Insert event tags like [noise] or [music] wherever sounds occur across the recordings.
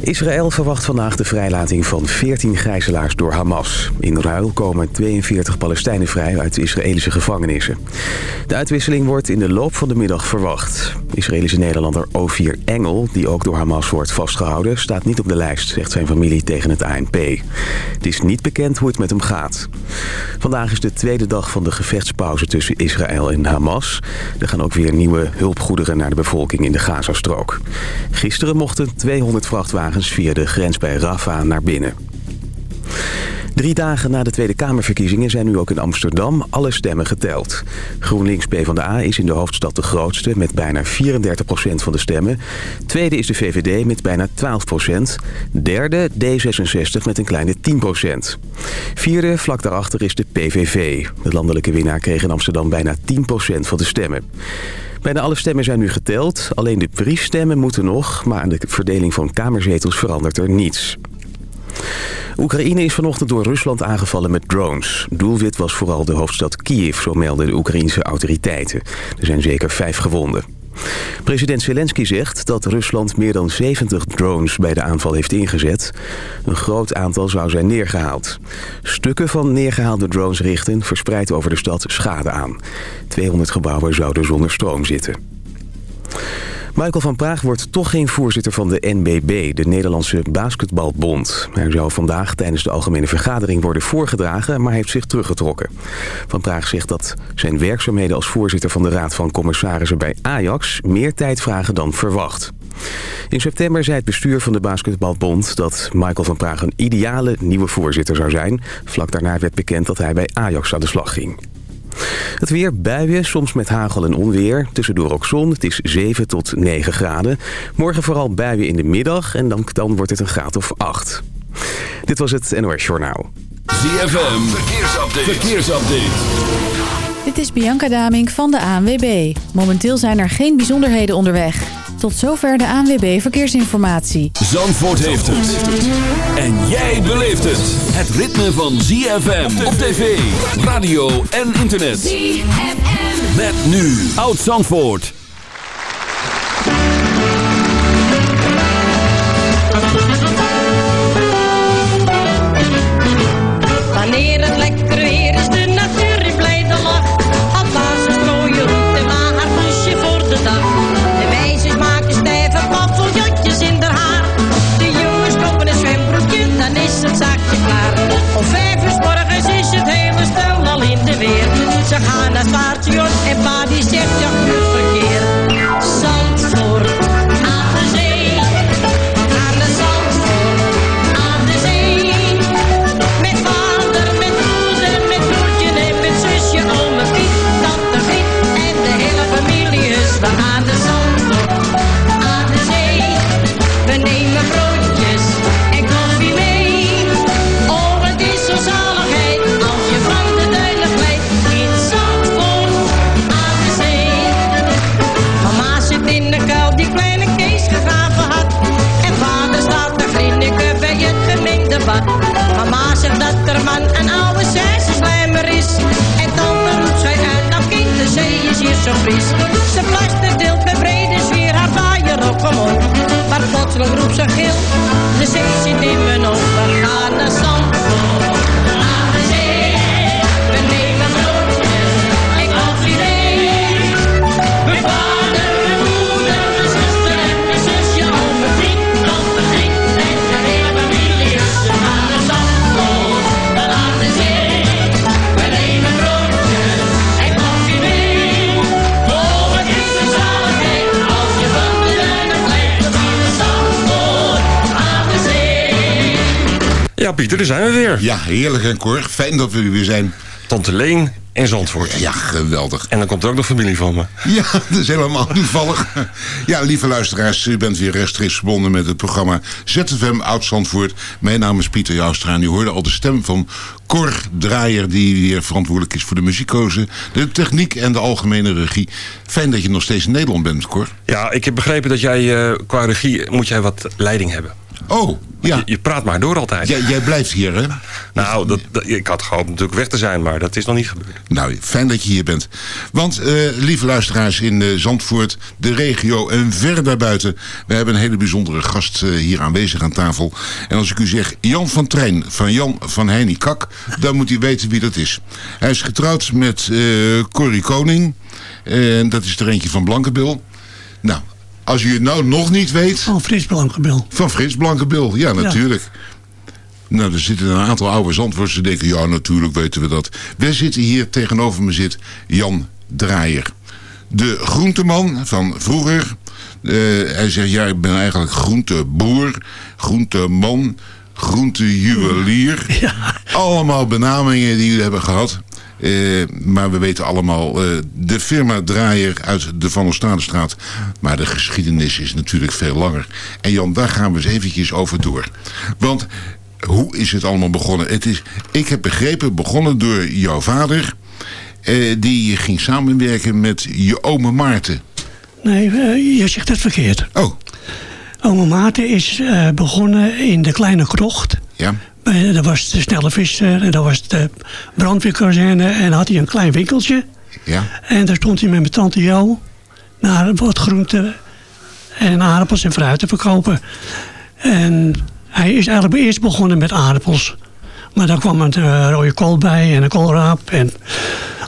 Israël verwacht vandaag de vrijlating van 14 gijzelaars door Hamas. In ruil komen 42 Palestijnen vrij uit Israëlische gevangenissen. De uitwisseling wordt in de loop van de middag verwacht. Israëlische Nederlander Ovier Engel, die ook door Hamas wordt vastgehouden... staat niet op de lijst, zegt zijn familie tegen het ANP. Het is niet bekend hoe het met hem gaat. Vandaag is de tweede dag van de gevechtspauze tussen Israël en Hamas. Er gaan ook weer nieuwe hulpgoederen naar de bevolking in de Gazastrook. Gisteren mochten 200 vrachtwagens via de grens bij Rafah naar binnen. Drie dagen na de Tweede Kamerverkiezingen zijn nu ook in Amsterdam alle stemmen geteld. GroenLinks PvdA is in de hoofdstad de grootste met bijna 34% van de stemmen. Tweede is de VVD met bijna 12%. Derde D66 met een kleine 10%. Vierde vlak daarachter is de PVV. De landelijke winnaar kreeg in Amsterdam bijna 10% van de stemmen. Bijna alle stemmen zijn nu geteld. Alleen de briefstemmen moeten nog, maar aan de verdeling van kamerzetels verandert er niets. Oekraïne is vanochtend door Rusland aangevallen met drones. Doelwit was vooral de hoofdstad Kiev, zo melden de Oekraïnse autoriteiten. Er zijn zeker vijf gewonden. President Zelensky zegt dat Rusland meer dan 70 drones bij de aanval heeft ingezet. Een groot aantal zou zijn neergehaald. Stukken van neergehaalde drones richten verspreid over de stad schade aan. 200 gebouwen zouden zonder stroom zitten. Michael van Praag wordt toch geen voorzitter van de NBB, de Nederlandse Basketbalbond. Hij zou vandaag tijdens de algemene vergadering worden voorgedragen, maar heeft zich teruggetrokken. Van Praag zegt dat zijn werkzaamheden als voorzitter van de Raad van Commissarissen bij Ajax meer tijd vragen dan verwacht. In september zei het bestuur van de Basketbalbond dat Michael van Praag een ideale nieuwe voorzitter zou zijn. Vlak daarna werd bekend dat hij bij Ajax aan de slag ging. Het weer, buien, soms met hagel en onweer. Tussendoor ook zon, het is 7 tot 9 graden. Morgen vooral buien in de middag en dan, dan wordt het een graad of 8. Dit was het NOS Journaal. ZFM, verkeersupdate. verkeersupdate. Dit is Bianca Damink van de ANWB. Momenteel zijn er geen bijzonderheden onderweg. Tot zover de ANWB Verkeersinformatie. Zandvoort heeft het. En jij beleeft het. Het ritme van ZFM op tv, radio en internet. ZFM. Met nu Oud Zandvoort. Ze gaan naar station en pa die zegt ja, fris. Ze plaster deelt met brede sfeer haar vaaier op omhoog. Maar plotseling roept ze gil, de zee zit in mijn Pieter, daar zijn we weer. Ja, heerlijk en Cor. Fijn dat we er weer zijn. Tante Leen en Zandvoort. Ja, geweldig. En dan komt er ook nog familie van me. Ja, [laughs] dat is helemaal toevallig. Ja, lieve luisteraars, u bent weer rechtstreeks verbonden met het programma ZFM Oud-Zandvoort. Mijn naam is Pieter Joustra en u hoorde al de stem van Cor Draaier... die weer verantwoordelijk is voor de muziekkozen, de techniek en de algemene regie. Fijn dat je nog steeds in Nederland bent, Cor. Ja, ik heb begrepen dat jij eh, qua regie moet jij wat leiding hebben. Oh, ja. Je, je praat maar door altijd. Jij, jij blijft hier, hè? Nou, dat, dat- ik had gehoopt natuurlijk weg te zijn, maar dat is nog niet gebeurd. Nou, fijn dat je hier bent. Want, eh, lieve luisteraars in eh, Zandvoort, de regio en ver daarbuiten... we hebben een hele bijzondere gast eh, hier aanwezig aan tafel. En als ik u zeg Jan van Trein van Jan van Heini Kak... dan moet u weten wie dat is. Hij is getrouwd met Corrie Koning. En dat is er eentje van Blankenbil. Nou, als u het nou nog niet weet... Van Frits Blankenbil. Van Frits Blankenbil, ja natuurlijk. Nou, er zitten een aantal oude Zandvoorters die denken... ja, natuurlijk weten we dat. We zitten hier, tegenover me zit Jan Draaier. De groenteman van vroeger. Eh, hij zegt, ja, ik ben eigenlijk groenteboer, groenteman, groentejuwelier. Allemaal benamingen die jullie hebben gehad. Eh, maar we weten allemaal eh, de firma Draaier uit de Van Oostadestraat. Maar de geschiedenis is natuurlijk veel langer. En Jan, daar gaan we eens eventjes over door. Want hoe is het allemaal begonnen? Het is, ik heb begrepen, begonnen door jouw vader. eh, die ging samenwerken met je ome Maarten. Nee, je zegt het verkeerd. Oh, Ome Maarten is begonnen in de kleine krocht. ja. Bij- Dat was de snelle visser en dat was de brandweerkazerne. En had hij een klein winkeltje. Ja. En daar stond hij met mijn tante Jo naar wat groenten en aardappels en fruit te verkopen. En hij is eigenlijk eerst begonnen met aardappels. Maar daar kwam een eh, rode kool bij en een koolraap en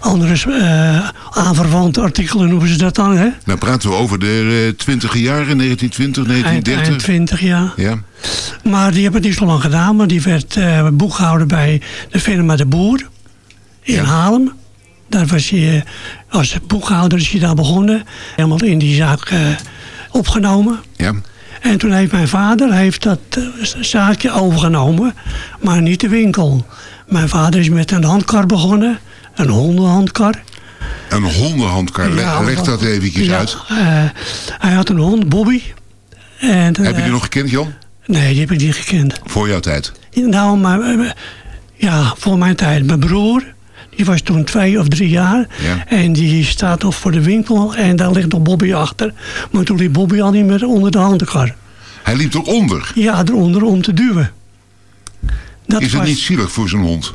andere eh aanverwante artikelen noemen ze dat dan. Hè? Nou praten we over de eh, twintige jaren, 1920, Eind, 1930. eind 20 jaar. Ja. Maar die hebben het niet zo lang gedaan. Maar die werd eh, boekhouder bij de firma De Boer in Ja. Haarlem. Daar was hij eh, als boekhouder is hij daar begonnen. Helemaal in die zaak opgenomen. Ja. En toen heeft mijn vader heeft dat eh, zaakje overgenomen. Maar niet de winkel. Mijn vader is met een handkar begonnen. Een hondenhandkar. Een hondenhandkar, Ja, leg dat eventjes ja, uit. eh, hij had een hond, Bobby. En, Heb je eh, die nog gekend, Jan? Nee, die heb ik niet gekend. Voor jouw tijd. Nou, maar eh, ja, voor mijn tijd. Mijn broer, die was toen twee of drie jaar. Ja. En die staat nog voor de winkel en daar ligt nog Bobby achter. Maar toen liep Bobby al niet meer onder de handkar. Hij liep eronder. Ja, eronder om te duwen. Dat Is het was- niet zielig voor zijn hond?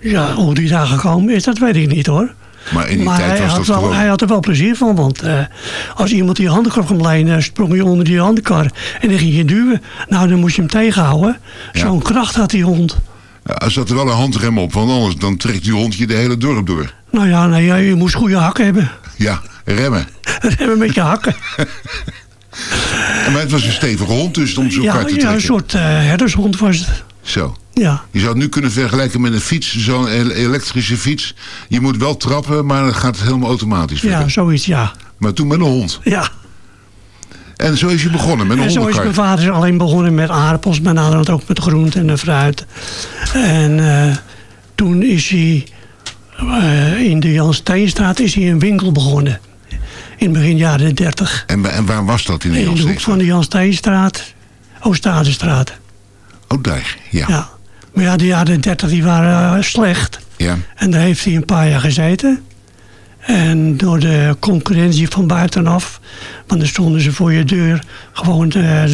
Ja, hoe die daar gekomen is, dat weet ik niet hoor. Maar in die maar tijd hij, was had dat wel, gewoon... hij had er wel plezier van, want eh, als iemand die handkar kwam lenen, sprong je onder die handkar en dan ging je duwen. Nou, dan moest je hem tegenhouden. Ja. Zo'n kracht had die hond. Ja, Er zat er wel een handrem op, want anders dan trekt die hond je de hele dorp door. Nou ja, nee, ja, je moest goede hakken hebben. Ja, remmen. [laughs] Remmen met je hakken. [laughs] Maar het was een stevige hond, dus om zo Ja, te ja, trekken. een soort eh, herdershond was het. Zo. Ja, Je zou het nu kunnen vergelijken met een fiets, zo'n ele- elektrische fiets. Je moet wel trappen, maar dan gaat het helemaal automatisch ja, werken. zoiets, ja. Maar toen met een hond. ja. En zo is je begonnen, met een En zo is mijn vader alleen begonnen met aardappels, maar naderhand ook met groenten en fruit. En eh, toen is hij eh, in de Jan Steenstraat is hij een winkel begonnen. In begin jaren 30. En, en waar was dat in de In de hoek van de Jan Steenstraat, Oostadestraat. Oh, daar. Ja. ja. Ja. Maar ja, de jaren 30 die waren eh, slecht. En daar heeft hij een paar jaar gezeten. En door de concurrentie van buitenaf, want dan stonden ze voor je deur gewoon eh,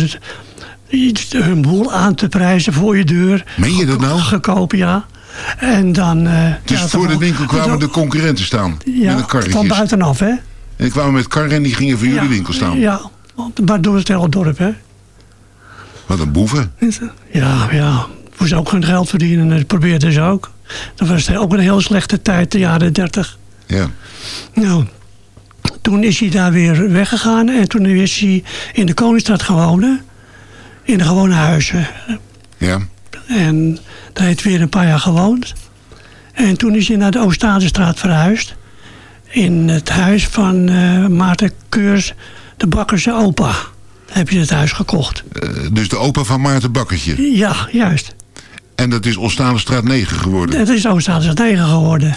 iets- hun boel aan te prijzen voor je deur. Meen je dat nou? Gekopen, ja. En dan... eh, Dus ja, voor de winkel kwamen de concurrenten staan. met Ja, een van buitenaf, hè? En die kwamen met karren en die gingen voor jullie winkel staan. Ja, maar door het hele dorp, hè? Wat een boeven. Ja, ja. Moest ook geen geld verdienen. Dat probeerden ze ook. Dat was ook een heel slechte tijd, de jaren 30. Ja. Nou, toen is hij daar weer weggegaan. En toen is hij in de Koningsstraat gewoond. In de gewone huizen. Ja. En daar heeft hij weer een paar jaar gewoond. En toen is hij naar de Oostadestraat verhuisd. In het huis van eh, Maarten Keurs, de bakkerse opa. Daar heb je het huis gekocht. Eh, dus de opa van Maarten Bakkertje. Ja, juist. En dat is Ostaalenstraat 9 geworden. Het is Oostadestraat 9 geworden.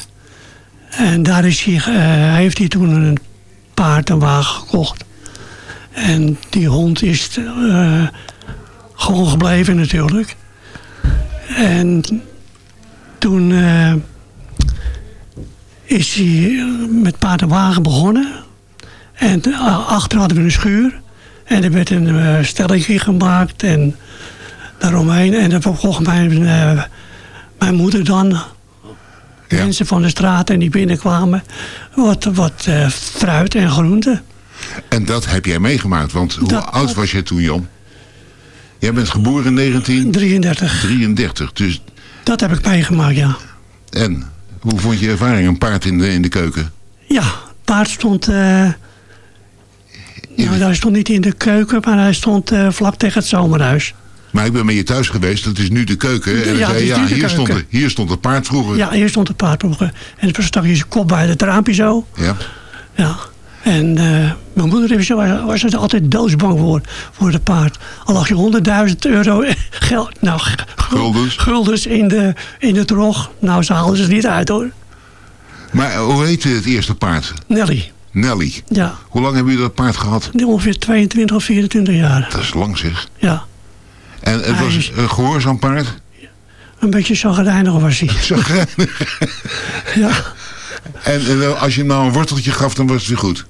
En daar is hij, eh, heeft hij toen een paard en wagen gekocht. En die hond is eh, gewoon gebleven natuurlijk. En toen eh, is hij met paard en wagen begonnen. En achter hadden we een schuur. En er werd een stelletje gemaakt en daaromheen. En mijn, uh, mijn moeder dan ja. mensen van de straat en die binnenkwamen wat, wat uh, fruit en groenten. En dat heb jij meegemaakt, want hoe dat, oud was je toen, Jan? Jij bent geboren in 1933. 33, dus... Dat heb ik meegemaakt, ja. En, hoe vond je ervaring, een paard in de, in de keuken? Ja, het paard stond... Uh, nou, hij stond niet in de keuken, maar hij stond uh, vlak tegen het zomerhuis. Maar ik ben met je thuis geweest, dat is nu de keuken. En ja, zei, ja hier, stond de, hier stond het paard vroeger. Ja, hier stond het paard vroeger. En dan stak je zijn kop bij het raampje zo. Ja. Ja. En uh, mijn moeder was, was er altijd doodsbang voor, voor het paard. Al lag je 100.000 euro [laughs] geld, nou, guldens. guldens in de, in de trog. Nou, ze haalden ze niet uit hoor. Maar hoe heette het eerste paard? Nelly. Nelly. Ja. Hoe lang hebben jullie dat paard gehad? Ongeveer 22 of 24 jaar. Dat is lang zeg. Ja. En het hij was een gehoorzaam paard? Een beetje chagrijnig was hij. [laughs] Chagrijnig? ja. En, en, als je hem nou een worteltje gaf, dan was het weer goed?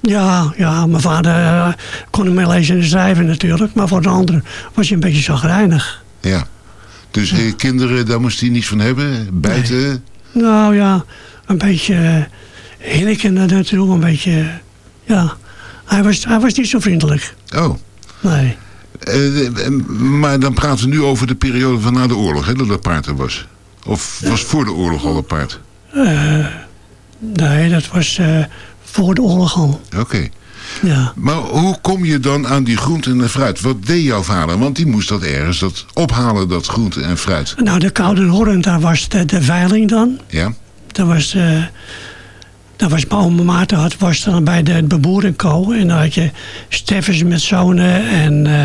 Ja, ja mijn vader uh, kon hem lezen en schrijven natuurlijk. Maar voor de anderen was hij een beetje chagrijnig. Ja. Dus ja. Eh, kinderen, daar moest hij niets van hebben? Bijten? Nee. Nou ja, een beetje hinniken natuurlijk. Een beetje, ja. Hij was, hij was niet zo vriendelijk. Oh. Nee. Uh, maar dan praten we nu over de periode van na de oorlog, hè, dat dat paard er was. Of was voor de oorlog al een paard? Uh, nee, dat was uh, voor de oorlog al. Oké. Okay. Ja. Maar hoe kom je dan aan die groenten en fruit? Wat deed jouw vader? Want die moest dat ergens dat ophalen, dat groenten en fruit. Nou, de Koude Horn, daar was de, de veiling dan. Ja. Dat was... Was mijn oma had, was dan bij de beboerenko. En dan had je Steffens met zonen en uh,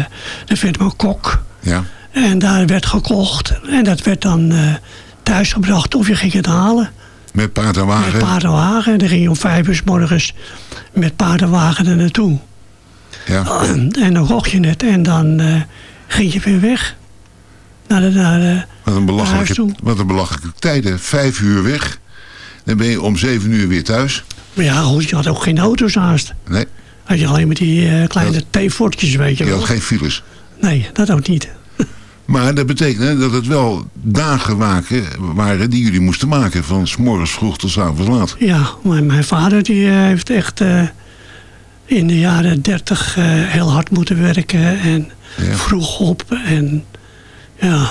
dan werd mijn kok. Ja. En daar werd gekocht. En dat werd dan uh, thuisgebracht of je ging het halen. Met paard en wagen? Met paard en wagen. En dan ging je om vijf uur s morgens met paard en wagen er naartoe. Ja. [clears throat] En dan kocht je het en dan uh, ging je weer weg. Naar de, naar de, wat, een belachelijke, wat een belachelijke tijden. Vijf uur weg. Dan ben je om zeven uur weer thuis. Maar ja, goed, je had ook geen auto's haast. Nee. Had je alleen met die uh, kleine theefortjes, weet je Je wel. had geen files. Nee, dat ook niet. [laughs] Maar dat betekent dat het wel dagen waken waren die jullie moesten maken. Van s morgens vroeg tot s avonds laat. Ja, maar mijn vader die uh, heeft echt uh, in de jaren dertig heel hard moeten werken. En ja. vroeg op. En ja,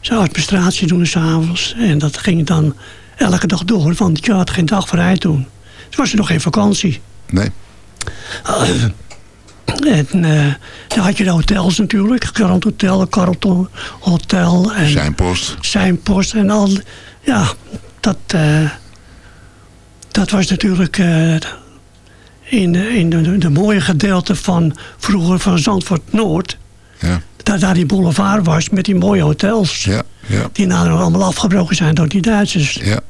zijn administratie doen s'avonds. En dat ging dan elke dag door, want je had geen dag vrij toen. Het was er nog geen vakantie. Nee. Uh, [clears throat] en uh, dan had je de hotels natuurlijk. Grand Hotel, Carlton Hotel. En zijn post. Zijn post en al. Ja, dat, uh, dat was natuurlijk in, in de, de, mooie gedeelte van vroeger van Zandvoort Noord. Ja. Dat daar die boulevard was met die mooie hotels. Ja, ja. Die nader allemaal afgebroken zijn door die Duitsers. Ja.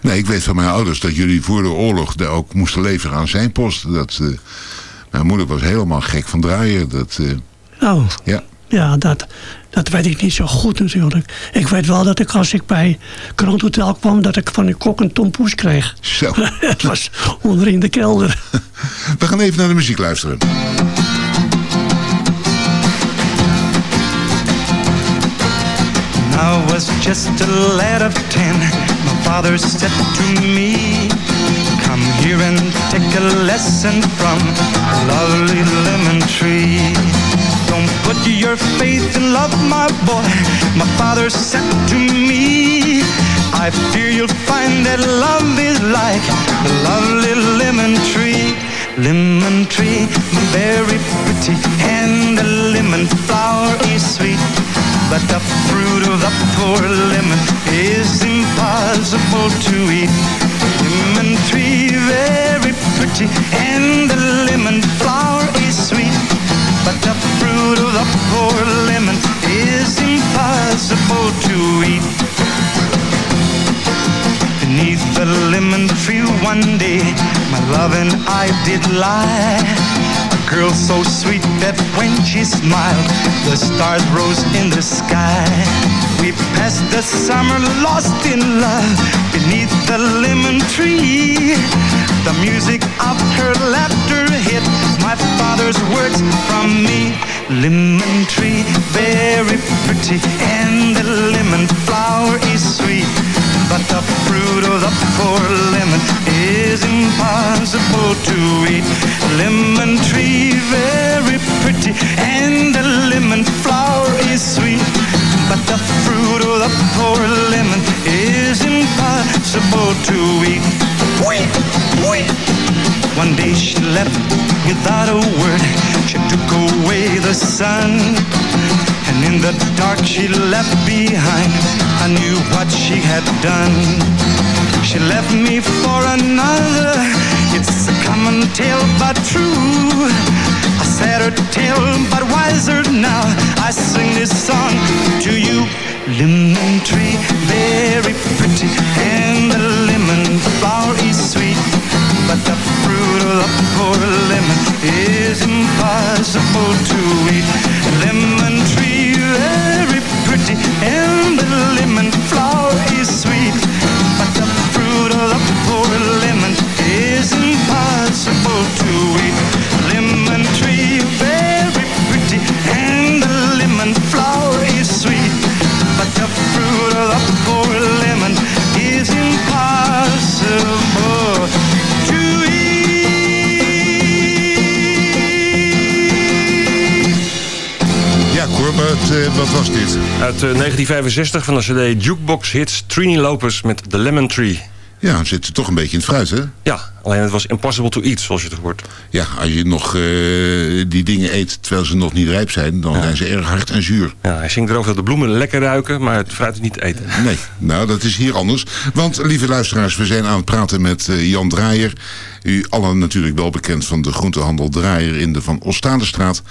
Nee, ik weet van mijn ouders dat jullie voor de oorlog daar ook moesten leveren aan zijn post. Dat, uh, mijn moeder was helemaal gek van draaien. Dat, uh, oh, ja, ja dat, dat weet ik niet zo goed natuurlijk. Ik weet wel dat ik als ik bij Grand Hotel kwam... dat ik van de kok een tompoes kreeg. Zo. [laughs] Het was onder in de kelder. [laughs] We gaan even naar de muziek luisteren. I was just a lad of ten. My father said to me, Come here and take a lesson from a lovely lemon tree. Don't put your faith in love, my boy. My father said to me, I fear you'll find that love is like the lovely lemon tree. Lemon tree, very pretty, and the lemon flower is sweet. But the fruit of the poor lemon is impossible to eat. Lemon tree, very pretty, and the lemon flower is sweet. But the fruit of the poor lemon is impossible to eat. Beneath the lemon tree one day, my love and I did lie. Girl so sweet that when she smiled, the stars rose in the sky. We passed the summer lost in love beneath the lemon tree. The music of her laughter hit my father's words from me. Lemon tree, very pretty, and the lemon flower is sweet. But the fruit of the poor lemon is impossible to eat. Lemon impossible to eat. Wait, wait. One day she left without a word. She took away the sun. And in the dark she left behind. I knew what she had done. She left me for another. It's a common tale, but true. A sadder tale, but wiser now. I sing this song to you. Lemon tree, very pretty, and the lemon flower is sweet. But the fruit of the poor lemon is impossible to eat. Lemon tree, very pretty, and the lemon flower is sweet. But the fruit of the poor lemon is impossible to eat. Lemon is impossible to eat. Ja, Cor, wat, eh, wat was dit? Uit eh, 1965 van de cd Jukebox Hits Trini Lopez met The Lemon Tree. Ja, we zitten toch een beetje in het fruit, hè? Ja, alleen het was impossible to eat, zoals je het hoort. Ja, als je nog eh, die dingen eet terwijl ze nog niet rijp zijn, dan zijn ze erg hard en zuur. Ja, hij zingt erover dat de bloemen lekker ruiken, maar het fruit is niet te eten. Nee, nou dat is hier anders. Want lieve luisteraars, we zijn aan het praten met eh, Jan Draaier. U allen natuurlijk wel bekend van de groentehandel Draaier in de Van Ostadestraat.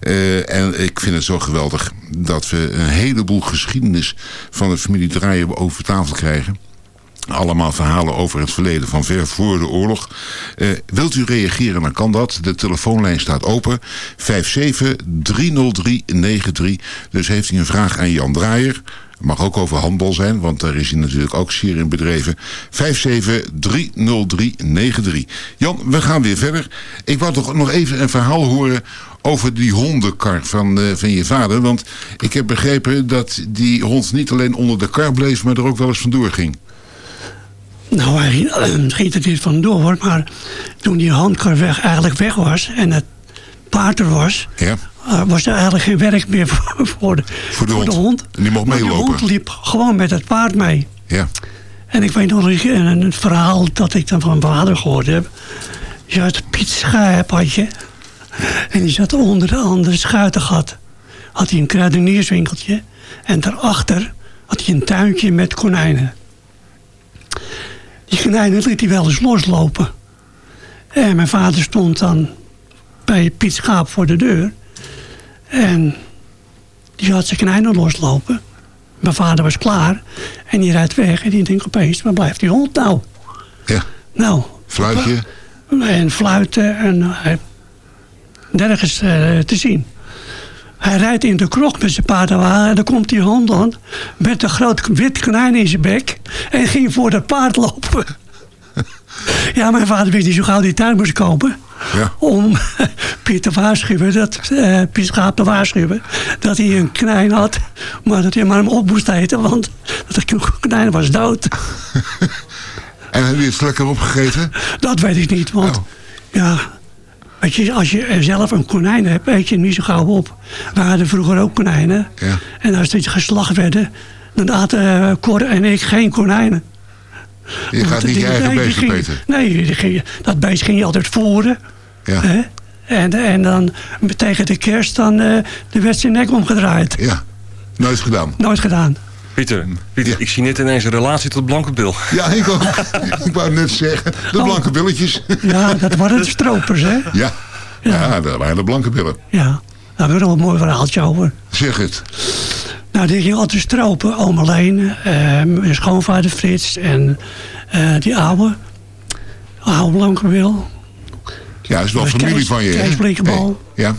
Eh, en ik vind het zo geweldig dat we een heleboel geschiedenis van de familie Draaier over tafel krijgen. Allemaal verhalen over het verleden van ver voor de oorlog. Eh, wilt u reageren, dan kan dat. De telefoonlijn staat open. 5730393. Dus heeft u een vraag aan Jan Draaier. Mag ook over handbal zijn, want daar is hij natuurlijk ook zeer in bedreven. 5730393. Jan, we gaan weer verder. Ik wou toch nog even een verhaal horen over die hondenkar van, eh, van je vader. Want ik heb begrepen dat die hond niet alleen onder de kar bleef, maar er ook wel eens vandoor ging. Nou, hij ging, [clears throat] schiet er niet vandoor, maar toen die handkar weg, eigenlijk weg was en het paard er was, Ja. eh, was er eigenlijk geen werk meer [laughs] voor, voor, de, Voor de hond. En die mocht Maar meelopen. De hond liep gewoon met het paard mee. Ja. En ik weet nog een verhaal dat ik dan van mijn vader gehoord heb. Je had Piet Schaap had je. En die zat onder de andere schuitengat. Had hij een kruidenierswinkeltje. En daarachter had hij een tuintje met konijnen. Die konijnen liet hij wel eens loslopen. En mijn vader stond dan bij Piet Schaap voor de deur. En die had zijn konijnen loslopen. Mijn vader was klaar. En die rijdt weg. En die denkt opeens, waar blijft die hond nou? Ja. Nou. Fluitje. En fluiten. En nergens eh, te zien. Hij rijdt in de krok met zijn paardenwagen. En dan komt die hond aan. Met een groot wit konijn in zijn bek. En ging voor dat paard lopen. [laughs] ja, mijn vader wist niet zo gauw die tuin moest kopen. Ja. Om [laughs] Piet te waarschuwen, dat, eh Piet Schaap te waarschuwen, dat hij een konijn had, maar dat hij maar hem op moest eten, want dat de konijn was dood. [laughs] En heb je het lekker opgegeten? Dat weet ik niet, want Oh. ja, weet je, als je zelf een konijn hebt, eet je hem niet zo gauw op. We hadden vroeger ook konijnen. Ja. En als die geslacht werden, dan aten eh, Cor en ik geen konijnen. Je gaat niet je eigen nee, beest opeten. Nee, die ging, dat beest ging je altijd voeren. Ja. Hè? En, en dan tegen de kerst dan, eh, de werd zijn nek omgedraaid. ja. Nooit gedaan. Nooit gedaan. Pieter, Pieter Ja. ik zie net ineens een relatie tot Blanke Bil. Ja, ik ook. [laughs] ik wou net zeggen. De Oh. blanke billetjes. Ja, dat waren de [laughs] stropers, hè? ja. Ja, dat waren de blanke billen. Ja. Daar hebben we nog een mooi verhaaltje over. Zeg het. Nou, die ging altijd stropen. Oom alleen, eh, mijn schoonvader Frits en eh, die oude, oude Blankenwil. Ja, is wel Dat is familie Kees- van je? Kees Blinkenbal. Hey, Ja.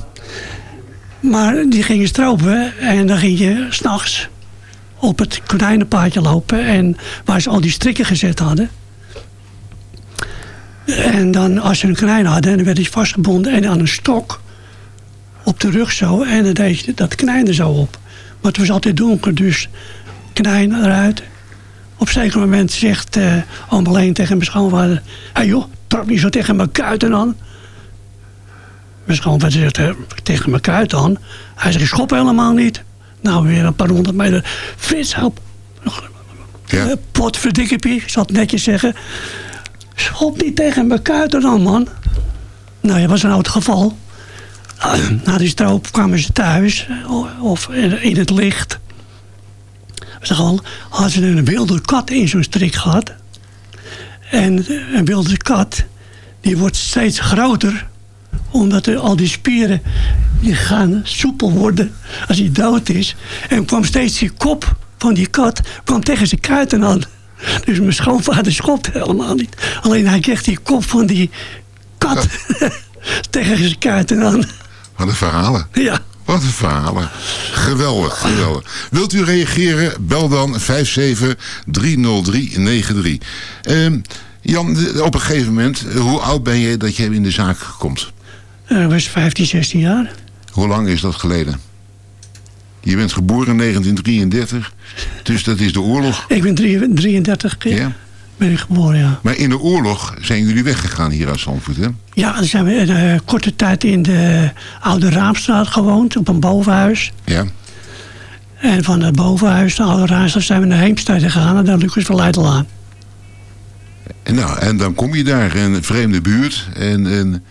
Maar die gingen stropen en dan ging je s'nachts op het konijnenpaadje lopen. En waar ze al die strikken gezet hadden. En dan als ze een konijn hadden, dan werd hij vastgebonden en aan een stok op de rug zo. En dan deed je dat knijn er zo op. Maar het was altijd donker, dus knijn eruit. Op een zeker moment zegt uh, tegen mijn schoonvader... Hé hey joh, trap niet zo tegen mijn kuiten aan. Mijn schoonvader zegt uh, tegen mijn kuiten aan. Hij zegt, schop helemaal niet. Nou, weer een paar honderd meter. Frits, help. Ja. Uh, potverdikkepie, ik zal het netjes zeggen. Schop niet tegen mijn kuiten dan, man. Nou, dat was een oud geval. [clears throat] Na die stroop kwamen ze thuis, of in het licht. Al, hadden ze een wilde kat in zo'n strik gehad. En een wilde kat, die wordt steeds groter. Omdat er al die spieren, die gaan soepel worden als hij dood is. En kwam steeds die kop van die kat, kwam tegen zijn kuiten aan. Dus mijn schoonvader schopt helemaal niet. Alleen hij kreeg die kop van die kat [laughs] tegen zijn kuiten aan. Wat een verhalen. Ja. Wat een verhalen. Geweldig, geweldig. Wilt u reageren? Bel dan 5730393. Uh, Jan, op een gegeven moment, hoe oud ben je dat je in de zaak komt? Ik uh, was 15, 16 jaar. Hoe lang is dat geleden? Je bent geboren in 1933, dus dat is de oorlog. Ik ben 33 keer. Ja ben ik geboren, ja. Maar in de oorlog zijn jullie weggegaan hier uit Zandvoort, hè? Ja, dan zijn we een uh, korte tijd in de Oude Raamstraat gewoond, op een bovenhuis. Ja. En van het bovenhuis, de Oude Raamstraat, zijn we naar Heemstede gegaan, naar Lucas van Leidelaan. En, nou, en dan kom je daar, in een vreemde buurt. En, en,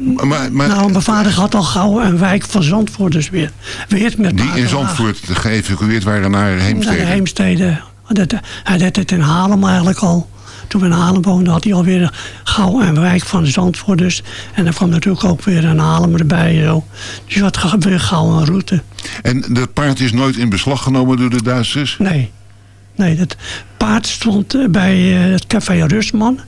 maar, maar, nou, mijn vader had al gauw een wijk van Zandvoort dus weer. weer met die in Zandvoort geëvacueerd waren naar Heemstede? Naar Heemstede. Hij deed het in Haarlem eigenlijk al. Toen we in Haarlem woonden had hij alweer gauw een wijk van Zandvoort dus. En dan kwam natuurlijk ook weer een Haarlem erbij. Zo. Dus je had weer gauw een route. En dat paard is nooit in beslag genomen door de Duitsers? Nee. Nee, dat paard stond bij het café Rustman.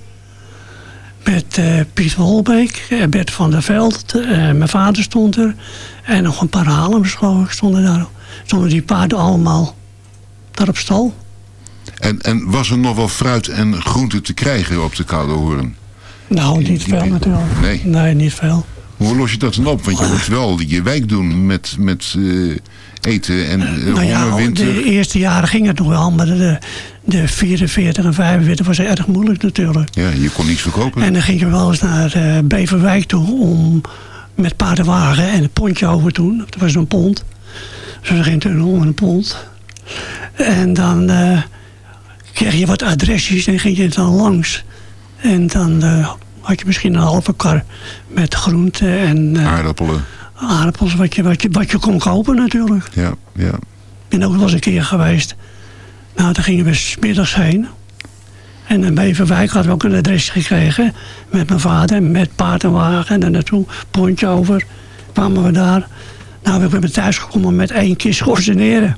Met uh, Piet Holbeek, Bert van der Veld. Uh, mijn vader stond er. En nog een paar Haarlems stonden daar. Stonden die paarden allemaal daar op stal. En, en was er nog wel fruit en groente te krijgen op de Koude Hoorn? Nou, niet veel natuurlijk. Nee? Nee, niet veel. Hoe los je dat dan op? Want je moet [laughs] wel je wijk doen met, met eten en uh, nou ja, winter. De eerste jaren ging het nog wel, maar de, de 44 en 45 was erg moeilijk natuurlijk. Ja, je kon niets verkopen. En dan ging je wel eens naar uh, Beverwijk toe om met paardenwagen en een pontje over te doen. Dat was een pont. Dus we gingen toen om een pont. En dan kreeg je wat adresjes en ging je dan langs. En dan had je misschien een halve kar met groenten en... Aardappelen. Aardappels, wat je, wat, je, wat je kon kopen natuurlijk. Ja, ja. Ik ben ook wel eens een keer geweest. Nou, daar gingen we smiddags heen. En in Beverwijk hadden we ook een adres gekregen. Met mijn vader, met paard en wagen. En daar naartoe, pontje over. Kwamen we daar. Nou, we zijn thuis gekomen met één keer schorseneren.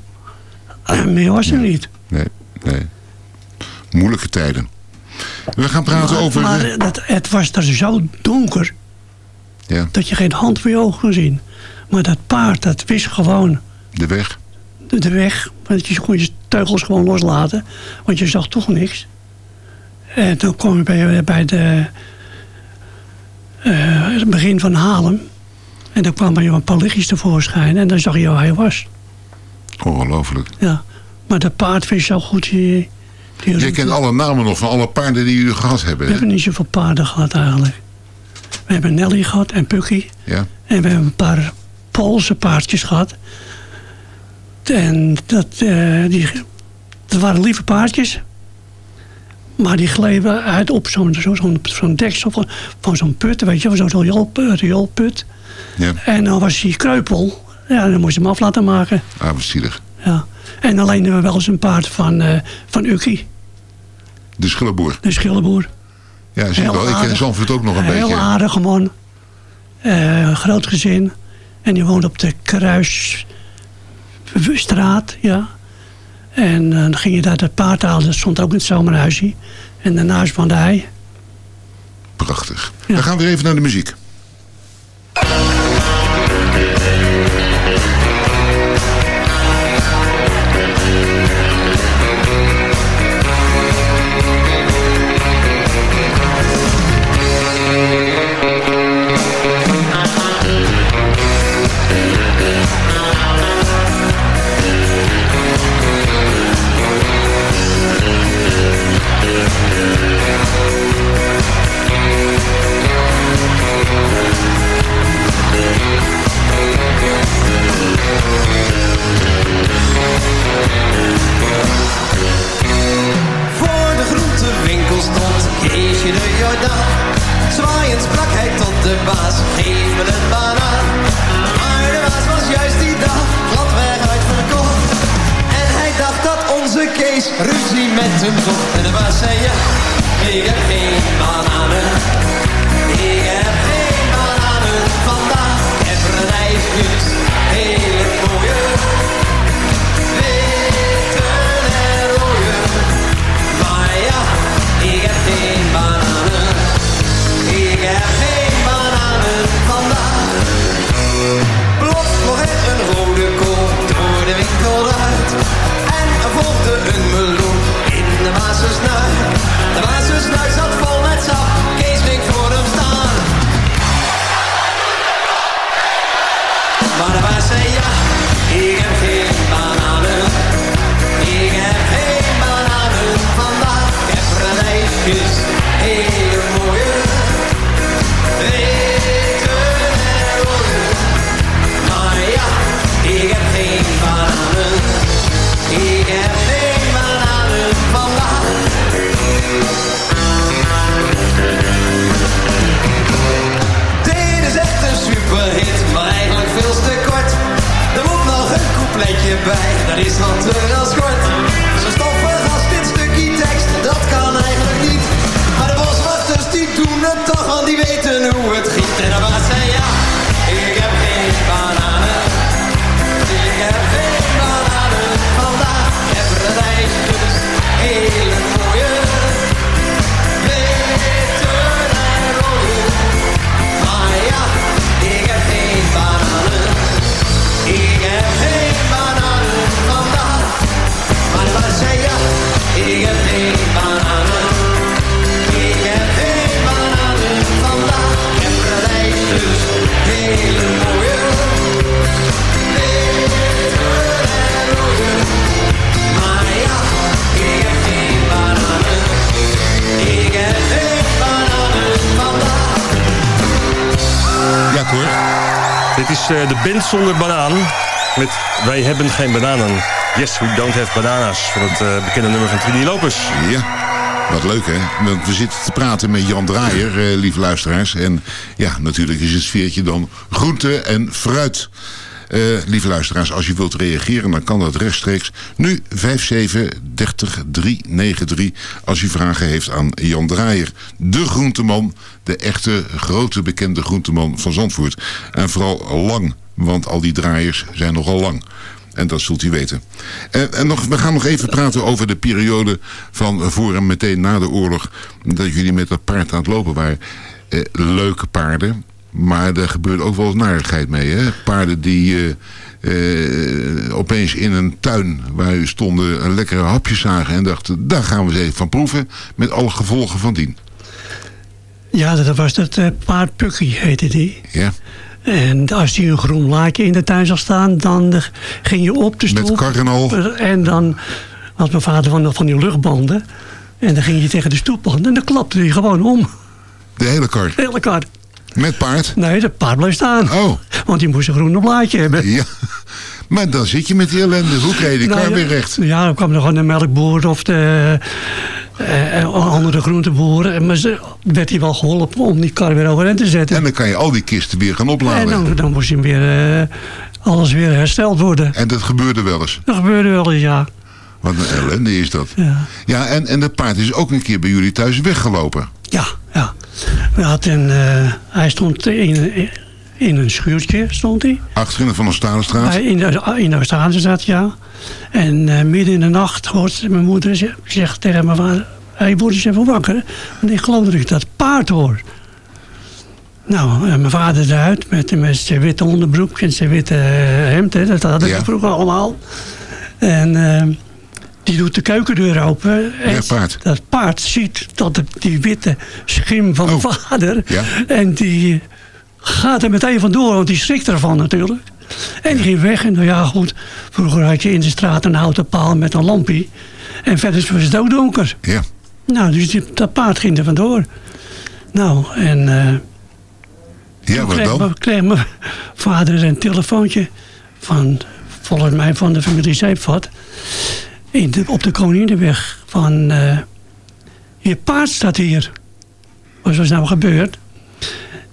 [clears throat] Meer was er niet. Nee, nee moeilijke tijden. We gaan praten over... Maar het, het was er zo donker... Ja. dat je geen hand voor je ogen kon zien. Maar dat paard, dat wist gewoon... De weg? De, de weg. Want je kon je teugels gewoon loslaten. Want je zag toch niks. En toen kwam je bij, bij de, uh, het begin van Haarlem. En dan kwam er een paar lichtjes tevoorschijn. En dan zag je waar hij was. Ongelooflijk. Ja. Maar dat paard wist zo goed... Je, je kent alle namen nog van alle paarden die jullie gehad hebben. We hebben niet zoveel paarden gehad eigenlijk. We hebben Nelly gehad en Pucky. Ja. En we hebben een paar Poolse paardjes gehad. En dat, uh, die, dat waren lieve paardjes. Maar die gleden uit op zo'n zo, zo, zo deksel van, van zo'n put. Weet je, zo'n rioolput. Ja. En dan was hij kreupel. Ja, dan moest je hem af laten maken. Ah, zielig. Ja. En alleen hebben we wel eens een paard van, uh, van Uki. De schilleboer. De schilleboer. Ja, zie wel. Ik ken Zandvoort ook nog een heel beetje. Heel aardige man. Uh, groot gezin. En die woont op de Kruisstraat, ja. En uh, dan ging je daar het paard halen. Dat stond ook in het zomerhuisje. En daarnaast van de hei. Prachtig. Ja. Dan gaan we weer even naar de muziek. Zonder banaan. Met Wij hebben geen bananen. Yes, we don't have bananas. Van het eh, bekende nummer van Trini Lopez. Ja, wat leuk hè. Want we zitten te praten met Jan Draaier, eh, lieve luisteraars. En ja, natuurlijk is het sfeertje dan groente en fruit. Eh, lieve luisteraars, als je wilt reageren, dan kan dat rechtstreeks. Nu 5730393 als u vragen heeft aan Jan Draaier. De groenteman, de echte grote bekende groenteman van Zandvoort. En vooral lang, want al die draaiers zijn nogal lang. En dat zult u weten. En, en nog, we gaan nog even praten over de periode van voor en meteen na de oorlog. Dat jullie met dat paard aan het lopen waren. Eh, leuke paarden. Maar er gebeurt ook wel eens narigheid mee. Hè? Paarden die eh, eh, opeens in een tuin waar u stonden een lekkere hapje zagen. En dachten, daar gaan we eens even van proeven. Met alle gevolgen van dien. Ja, dat was dat eh, paard Pucky, heette die. Ja. En als die een groen laadje in de tuin zag staan, dan ging je op de stoel. Met kar en dan had mijn vader van, van die luchtbanden. En dan ging je tegen de stoepband en dan klapte hij gewoon om. De hele kar. De hele kar. Met paard? Nee, dat paard bleef staan. Oh. Want die moest een groen blaadje hebben. Ja. Maar dan zit je met die ellende. Hoe krijg je die Nou, kar weer recht? Ja, dan kwam er gewoon de melkboer of de eh, eh, andere groenteboer. En Maar ze, werd hij wel geholpen om die kar weer overeind te zetten. En dan kan je al die kisten weer gaan En opladen. dan, dan moest hij weer, eh, alles weer hersteld worden. En dat gebeurde wel eens. Dat gebeurde wel eens, ja. Wat een ellende is dat. Ja, Ja, en, en dat paard is ook een keer bij jullie thuis weggelopen. ja. ja. We hadden, eh, hij stond in, in een schuurtje, stond hij. Achterin van de Stalenstraat. In de, in de ja. En eh, midden in de nacht hoort mijn moeder ze- zegt tegen mijn vader... Hij wordt eens even wakker, want ik geloof dat ik dat paard hoor. Nou, en mijn vader eruit met, met zijn witte onderbroek en zijn witte eh, hemd. Hè, dat hadden we Ja. vroeger allemaal. En eh, die doet de keukendeur open. En Ja, paard. Dat paard ziet dat die witte schim van Oh. vader... Ja. En die gaat er meteen vandoor, want die schrikt ervan natuurlijk. En die ging weg. En nou ja, goed. Vroeger had je in de straat een houten paal met een lampje. En verder was het ook donker. Ja. Nou, dus die, dat paard ging er vandoor. Nou, en eh Ja, wat kreeg, dan? mijn- kreeg mijn vader een telefoontje van, volgens mij van de familie Zeepvat. In de, op de Koninginweg van, eh, je paard staat hier. Wat was nou gebeurd?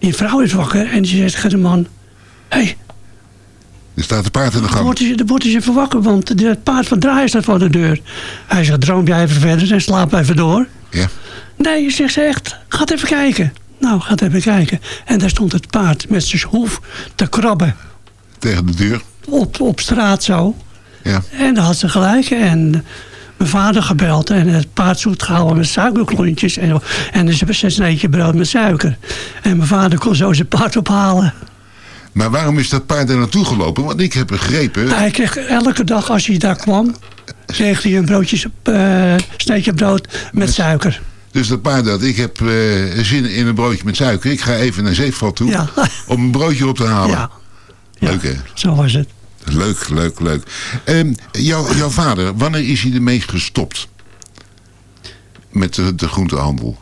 Die vrouw is wakker en die zegt tegen de man... Hé, hey, Er staat een paard in de gang. hij, wordt hij even wakker, want het paard van Draaier staat voor de deur. Hij zegt, droom jij even verder en slaap even door. Ja. Nee, zegt ze echt, gaat even kijken. Nou, gaat even kijken. En daar stond het paard met zijn hoef te krabben Tegen de deur. op, op straat zo. Ja. En dan had ze gelijk. En mijn vader gebeld en het paard zoet gehouden met suikerklontjes. En, en een sneetje brood met suiker. En mijn vader kon zo zijn paard ophalen. Maar waarom is dat paard er naartoe gelopen? Want ik heb begrepen... Hij kreeg elke dag als hij daar kwam, kreeg hij een broodje, eh sneetje brood met suiker. Dus dat paard dat, ik heb eh, zin in een broodje met suiker. Ik ga even naar Zeeval toe Ja. om een broodje op te halen. Ja, Leuk hè? zo was het. Leuk, leuk, leuk. Ehm, jouw, jouw vader, wanneer is hij ermee gestopt? Met de, de groentehandel?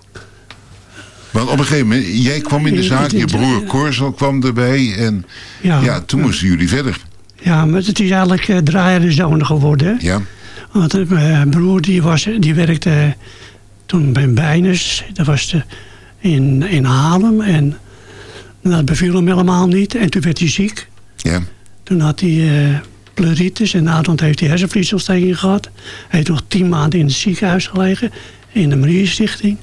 Want op een gegeven moment, jij kwam in de zaak, je broer Korsel kwam erbij. En ja, Ja, toen moesten jullie verder. ja maar het is eigenlijk uh, draaier en zoon geworden. Ja, Want eh, mijn broer die, was, die werkte toen bij Bijners. Dat was de, in, in Haarlem. En dat beviel hem helemaal niet. En toen werd hij ziek. ja. Toen had hij eh, pleuritis en naderhand heeft hij hersenvliesontsteking gehad. Hij heeft nog tien maanden in het ziekenhuis gelegen, in de Marierstichting.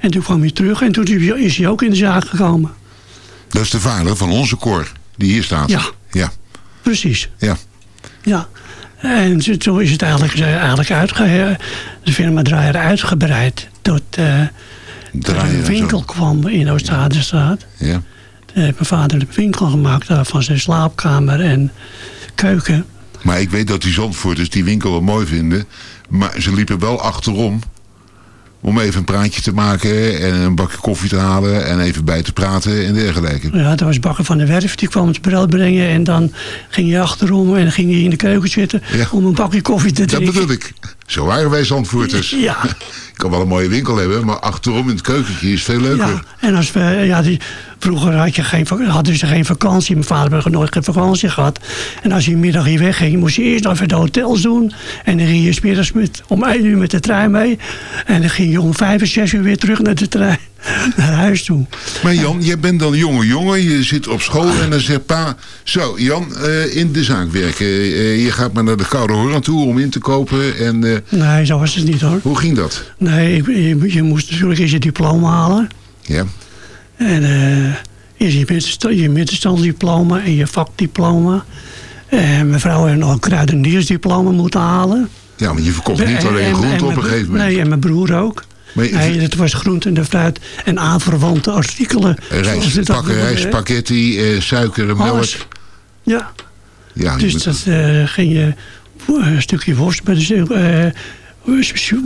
En toen kwam hij terug en toen is hij ook in de zaak gekomen. Dat is de vader van onze Cor, die hier staat. Ja. Ja, Precies, ja. ja. En zo- zo is het eigenlijk, eh, eigenlijk uitge, de firma Draaier uitgebreid. Tot eh, er Draaier zo. winkel kwam in Oostadestraat. Ja. Heeft mijn vader een winkel gemaakt daar van zijn slaapkamer en keuken. Maar ik weet dat die Zandvoorters die winkel wel mooi vinden. Maar ze liepen wel achterom. Om even een praatje te maken en een bakje koffie te halen en even bij te praten en dergelijke. Ja, dat was Bakker van de Werf. Die kwam het brood brengen. En dan ging je achterom en ging je in de keuken zitten. Ja. Om een bakje koffie te Dat drinken. bedoel ik. Zo waren wij Zandvoorters. Ja. [laughs] Ik kan wel een mooie winkel hebben, maar achterom in het keukentje is veel leuker. Ja, en als we, ja, die, vroeger had je geen, hadden ze geen vakantie. Mijn vader had nooit geen vakantie gehad. En als je een middag hier wegging, moest je eerst nog even de hotels doen. En dan ging je 's middags met, om 1 uur met de trein mee. En dan ging je om 5 of 6 uur weer terug naar de trein. Naar huis toe. Maar Jan, jij bent dan jonge jongen, je zit op school en dan zegt pa... Zo, Jan, eh, in de zaak werken. Eh, je gaat maar naar de Koude Hoorn toe om in te kopen. En eh, Nee, zo was het niet hoor. hoe ging dat? Nee, je, je moest natuurlijk eerst je diploma halen. Ja, En eerst je, middensta- je middenstandsdiploma en je vakdiploma. En mevrouw heeft nog een kruideniersdiploma moeten halen. ja maar je verkocht niet En- alleen en- groente en op een gegeven moment. Nee, en mijn broer ook. Nee, het was groente en fruit en aanverwante artikelen. Rijst, pakken rijst, spaghetti, eh, suiker, melk. Ja, Ja, dus moet- dat eh, ging je een stukje worst bij de eh,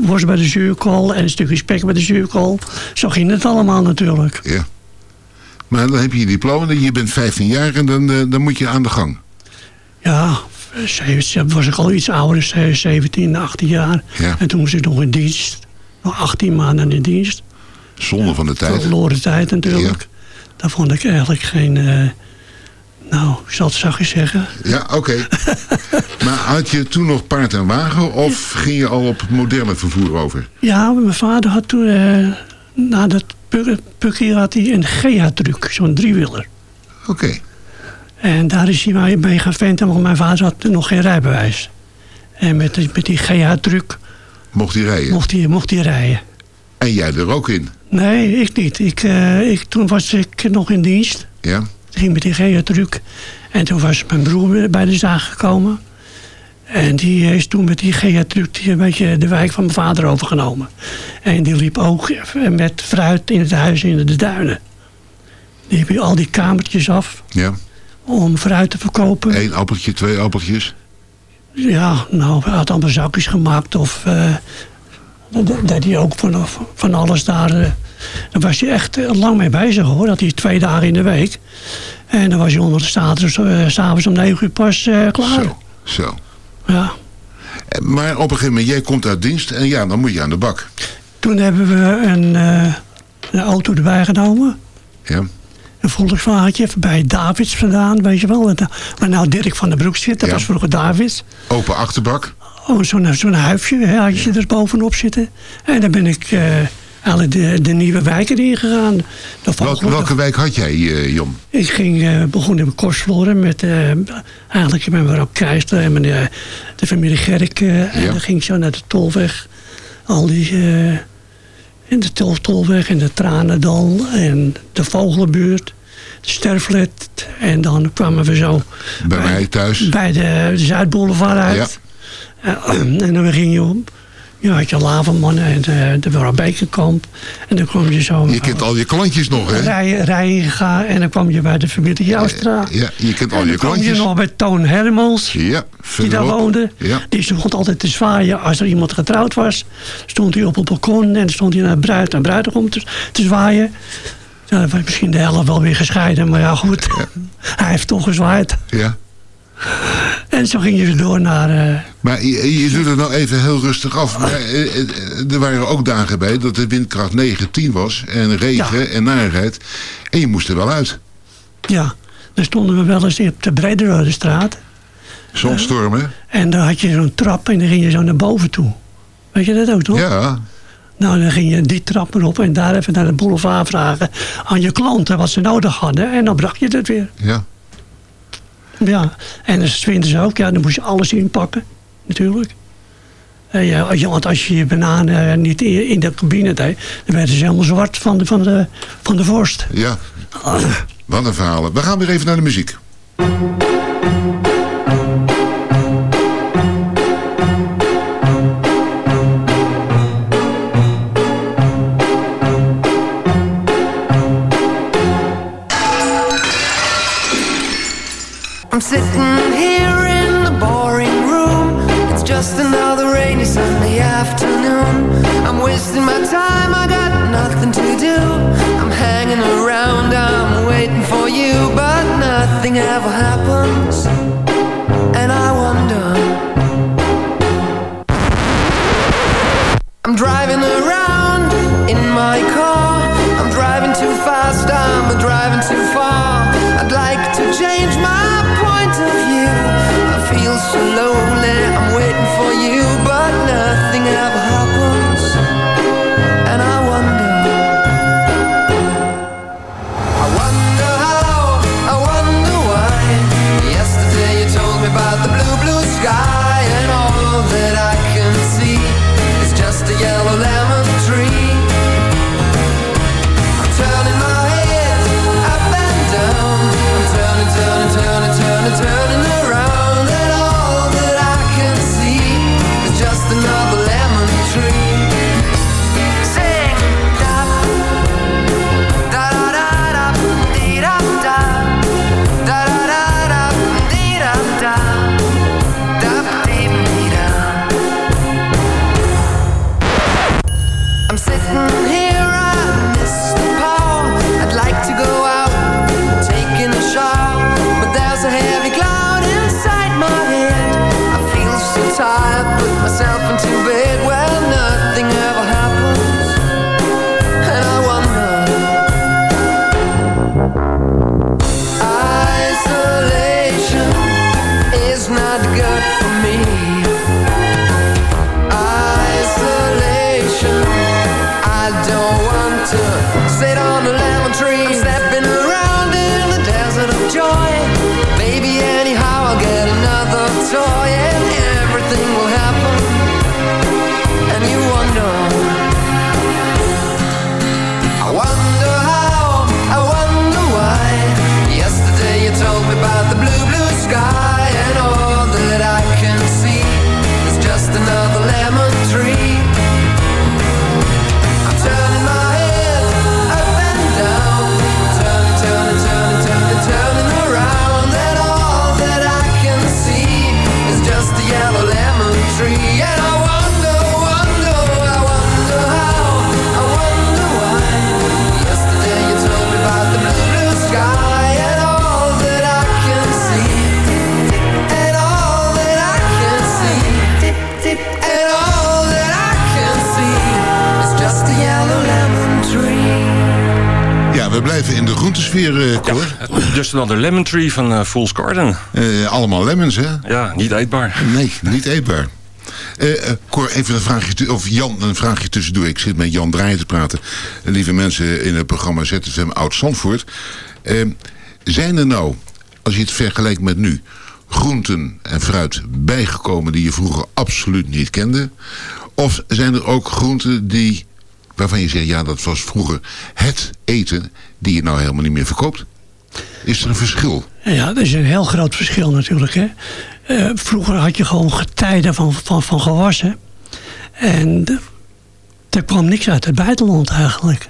worst bij de zuurkool en een stukje spek bij de zuurkool. Zo ging het allemaal natuurlijk. ja. Maar dan heb je je diploma, je bent 15 jaar en dan, eh, dan moet je aan de gang. Ja, was ik al iets ouder, ze- 17, 18 jaar. Ja. En toen moest ik nog in dienst. Nog 18 maanden in dienst. Zonde van de tijd. Verloren tijd natuurlijk. Daar vond ik eigenlijk geen... eh, nou, ik zal het zachtjes zeggen. Ja, oké. [laughs] maar had je toen nog paard en wagen of ging je al op moderne vervoer over? Ja, mijn vader had toen... eh na dat pu- pukkie had hij een Gea-truck, zo'n driewieler. Oké. En daar is hij mee- mee gaan venten, want mijn vader had nog geen rijbewijs. En met, die- met die Gea-truck Mocht hij rijden? mocht hij, mocht hij rijden. En jij er ook in? Nee, ik niet. Ik, eh, ik, toen was ik nog in dienst. Ja? Ik ging met die Gea-truck. En toen was mijn broer bij de zaak gekomen. En die is toen met die Gea-truck die een beetje de wijk van mijn vader overgenomen. En die liep ook met fruit in het huis in de duinen. Die liep al die kamertjes af Ja. om fruit te verkopen. Eén appeltje, twee appeltjes. Ja, nou, hij had allemaal zakjes gemaakt of... eh dat hij ook van, van alles daar... eh, daar was hij echt eh, lang mee bezig hoor. Dat hij twee dagen in de week. En dan was hij onder de status eh, s'avonds om negen uur pas klaar. Zo. Zo. Ja. Maar op een gegeven moment, jij komt uit dienst en ja, dan moet je aan de bak. Toen hebben we een, een auto erbij genomen. Ja. Een Volkswagentje bij Davids vandaan, weet je wel. En, eh, Waar nou Dirk van der Broek zit, dat Ja. was vroeger Davids. Open achterbak. Oh, zo'n zo'n huifje hè, had je er bovenop zitten. En dan ben ik eh, eigenlijk de, de nieuwe wijken ingegaan. Welke, welke wijk had jij, eh, Jon? Ik ging, eh begon in Korsvoren met eh, eigenlijk met mevrouw Krijster en meneer, de familie Gerk. eh, En Ja. dan ging ik zo naar de Tolweg. Al die, in de Tol, Tolweg en de Tranendal en de Vogelenbuurt. De Sterflet. En dan kwamen we zo Bij mij thuis. bij de Zuidboulevard uit. Eh, en dan ging je op. Ja, had je Laverman en de, de Bekenkamp. En dan kwam je zo Je kent al je klantjes nog, hè? rij, rij gaan en dan kwam je bij de familie Joustra. Ja, je kent al en je dan kwam je klantjes. nog bij Toon Hermans, Ja, die daar woonde. Ja. Die stond altijd te zwaaien als er iemand getrouwd was. Stond hij op het balkon en stond hij naar bruid en bruidegom te, te zwaaien. Ja, dan was misschien de helft wel weer gescheiden, maar ja goed. [laughs] Hij heeft toch gezwaaid. Ja. En zo ging je weer door naar... eh, Maar je, je doet het nou even heel rustig af. Maar, eh, eh, er waren ook dagen bij dat de windkracht 9, 10 was. En regen Ja. en narigheid. En je moest er wel uit. ja, dan stonden we wel eens op de Brederode straat. Zondstormen. En dan had je zo'n trap en dan ging je zo naar boven toe. Weet je dat ook toch? Ja. Nou, dan ging je die trap maar op en daar even naar de boulevard vragen aan je klanten wat ze nodig hadden. En dan bracht je het weer. Ja. Ja, en dan vinden ze ook, ja, dan moest je alles inpakken, natuurlijk. En ja, als je- want als je je bananen niet in in de cabine deed, dan werden ze helemaal zwart van de, van de, van de vorst. Ja. Wat een verhalen. We gaan weer even naar de muziek. Just Another Lemon Tree van eh, Fool's Garden. Eh, allemaal lemons, hè? Ja, niet eetbaar. Nee, niet eetbaar. Eh, Cor, even een vraagje, of Jan, een vraagje tussendoor. Ik zit met Jan Draaien te praten. Lieve mensen in het programma ZFM Oud-Zandvoort. Zijn er nou, als je het vergelijkt met nu... groenten en fruit bijgekomen die je vroeger absoluut niet kende? Of zijn er ook groenten die, waarvan je zegt... ja, dat was vroeger het eten die je nou helemaal niet meer verkoopt? Is er een verschil? Ja, dat is een heel groot verschil natuurlijk. Hè. Eh, vroeger had je gewoon getijden van, van, van gewassen. En er kwam niks uit het buitenland eigenlijk.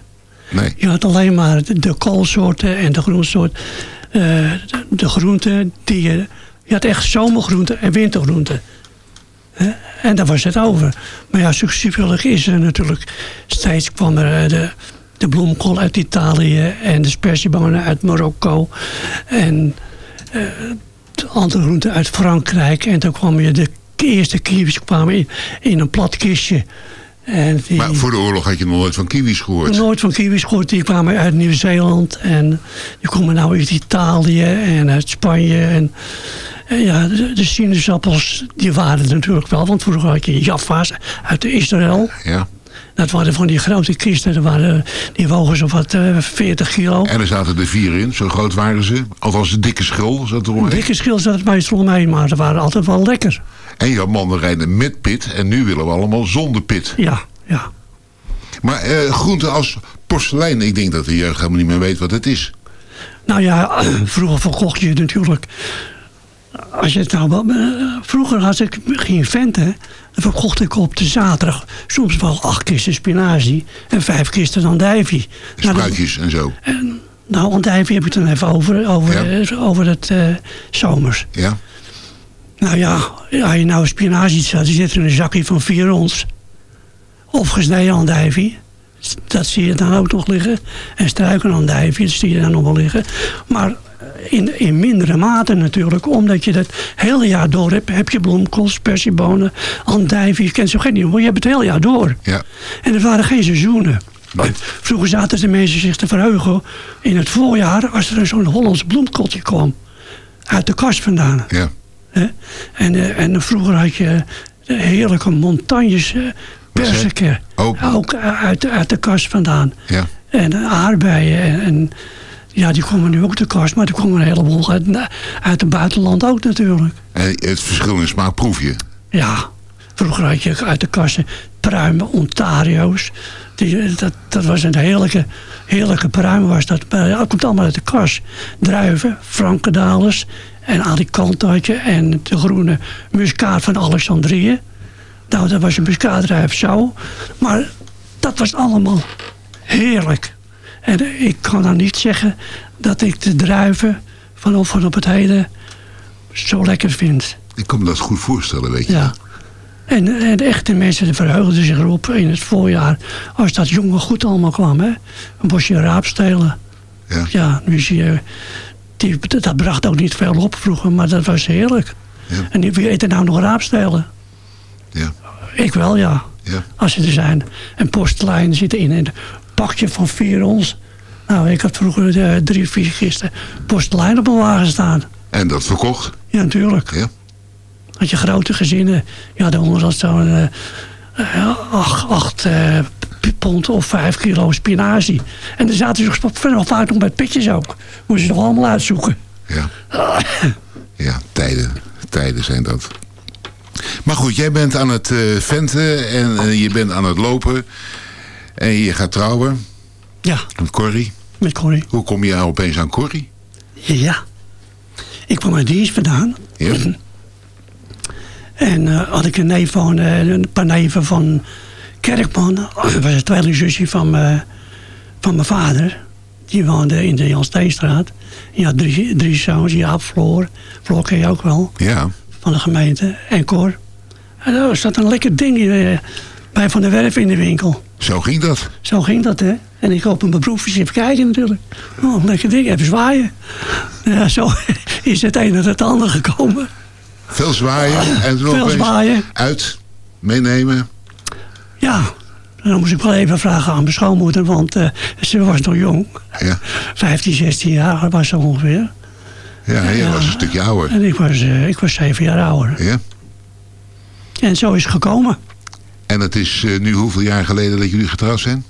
Nee. Je had alleen maar de, de koolsoorten en de groensoort. eh, de, de groenten die je... Je had echt zomergroenten en wintergroenten. En daar was het over. Maar ja, succesvol is er natuurlijk. Steeds kwam er eh, de, de bloemkool uit Italië en de spersiebonen uit Marokko. En eh, de andere groenten uit Frankrijk. En toen kwam je de eerste kiwis kwamen in, in een plat kistje. En die, Maar voor de oorlog had je nog nooit van kiwis gehoord. nooit van kiwis gehoord. Die kwamen uit Nieuw-Zeeland. En die komen nou uit Italië en uit Spanje. En, en ja, de, de sinaasappels, die waren er natuurlijk wel. Want vroeger had je Jaffa's uit Israël. Ja. Dat waren van die grote kisten. Dat waren, die wogen zo wat eh 40 kilo. En er zaten er vier in, zo groot waren ze. Althans, de dikke schil zat Een eromheen. dikke schil zat meestal omheen, maar ze waren altijd wel lekker. En je had mandarijnen met pit. En nu willen we allemaal zonder pit. Ja, ja. Maar eh, groenten als porselein, ik denk dat de jeugd helemaal niet meer weet wat het is. Nou ja, [clears throat] vroeger verkocht je natuurlijk. Als je het nou wel, eh, vroeger als ik ging venten, dan verkocht ik op de zaterdag soms wel acht kisten spinazie en vijf kisten andijvie. Nou, Spruitjes en zo. nou, andijvie heb ik het dan even over, over, eh, over het eh, zomers. Ja. Nou ja, als je nou spinazie zat, die zit in een zakje van vier ons. Of gesneden andijvie. Dat zie je dan ook nog liggen. En struikenandijvie, dat zie je dan nog wel liggen. Maar in, in mindere mate natuurlijk. Omdat je dat hele jaar door hebt. Heb je bloemkool, spersiebonen, andijvie. Je kent zo geen nieuw, je hebt het hele jaar door. Ja. En er waren geen seizoenen. Nee. Vroeger zaten de mensen zich te verheugen in het voorjaar... als er zo'n Hollands bloemkooltje kwam. Uit de kast vandaan. Ja. En, eh, en vroeger had je de heerlijke montagnes uh, perziken. Ook. Ook uit, uit de kast vandaan. Ja. En eh, aardbeien. En, en ja, die komen nu ook de kast. Maar die komen een heleboel uit, uit het buitenland ook natuurlijk. En het verschil in smaak proef je. Ja, vroeger had je uit de kassen pruimen, Ontario's. Die, dat, dat was een heerlijke, heerlijke pruim. Was dat. Maar komt allemaal uit de kas. Druiven, Frankendalers en Alicante had je. En de groene muskaat van Alexandrië. Nou, dat was een muskaatdruif zo. Maar dat was allemaal heerlijk. En ik kan dan niet zeggen dat ik de druiven van, van op het heden zo lekker vind. Ik kan me dat goed voorstellen, weet je. Ja. En, en de echte mensen verheugden zich erop in het voorjaar. Als dat jonge goed allemaal kwam. Hè? Een bosje raapstelen. Ja. Ja, nu zie je... Die, dat bracht ook niet veel op vroeger, maar dat was heerlijk. Ja. En die- wie eet er nou nog raapstelen? Ja. Ik wel, ja. Ja. Als ze er zijn. En postelijnen zitten in een pakje van vier ons. Nou, ik had vroeger eh, drie, vier postelijn op mijn wagen staan. En dat verkocht. Ja, natuurlijk. Ja. Had je grote gezinnen, ja, daaronder zat zo'n eh, acht, acht pond of vijf kilo spinazie. En er zaten ze verder vaak nog met pitjes ook. Moesten ze nog allemaal uitzoeken. Ja. [laughs] Ja, tijden. Tijden zijn dat. Maar goed, jij bent aan het venten en je bent aan het lopen. En je gaat trouwen Ja, met Corrie. met Corrie. Hoe kom je opeens aan Corrie? Ja. Ik kwam uit dienst vandaan. Ja. En eh, had ik een neef van, eh, een paar neven van Kerkman. Dat was een tweelingzusje van, me- van mijn vader. Die woonde in de Jan Steenstraat. Die had drie, drie zoons. Jaap, Floor. Floor ken je ook wel. Ja. Van de gemeente. En Cor. En daar zat een lekker ding eh, bij Van der Werf in de winkel. Zo ging dat. Zo ging dat, hè. En ik mijn broekjes even kijken natuurlijk. Oh, een lekker ding, even zwaaien. Ja, zo [laughs] is het een naar het ander gekomen. Veel zwaaien en Veel zwaaien. uit, meenemen. Ja, en dan moest ik wel even vragen aan mijn schoonmoeder, want eh, ze was nog jong. Ja, 15, 16 jaar was ze ongeveer. ja je Ja. was een stukje ouder. En ik was, eh, ik was 7 jaar ouder. Ja. En zo is het gekomen. En het is eh, nu hoeveel jaar geleden dat jullie getrouwd zijn?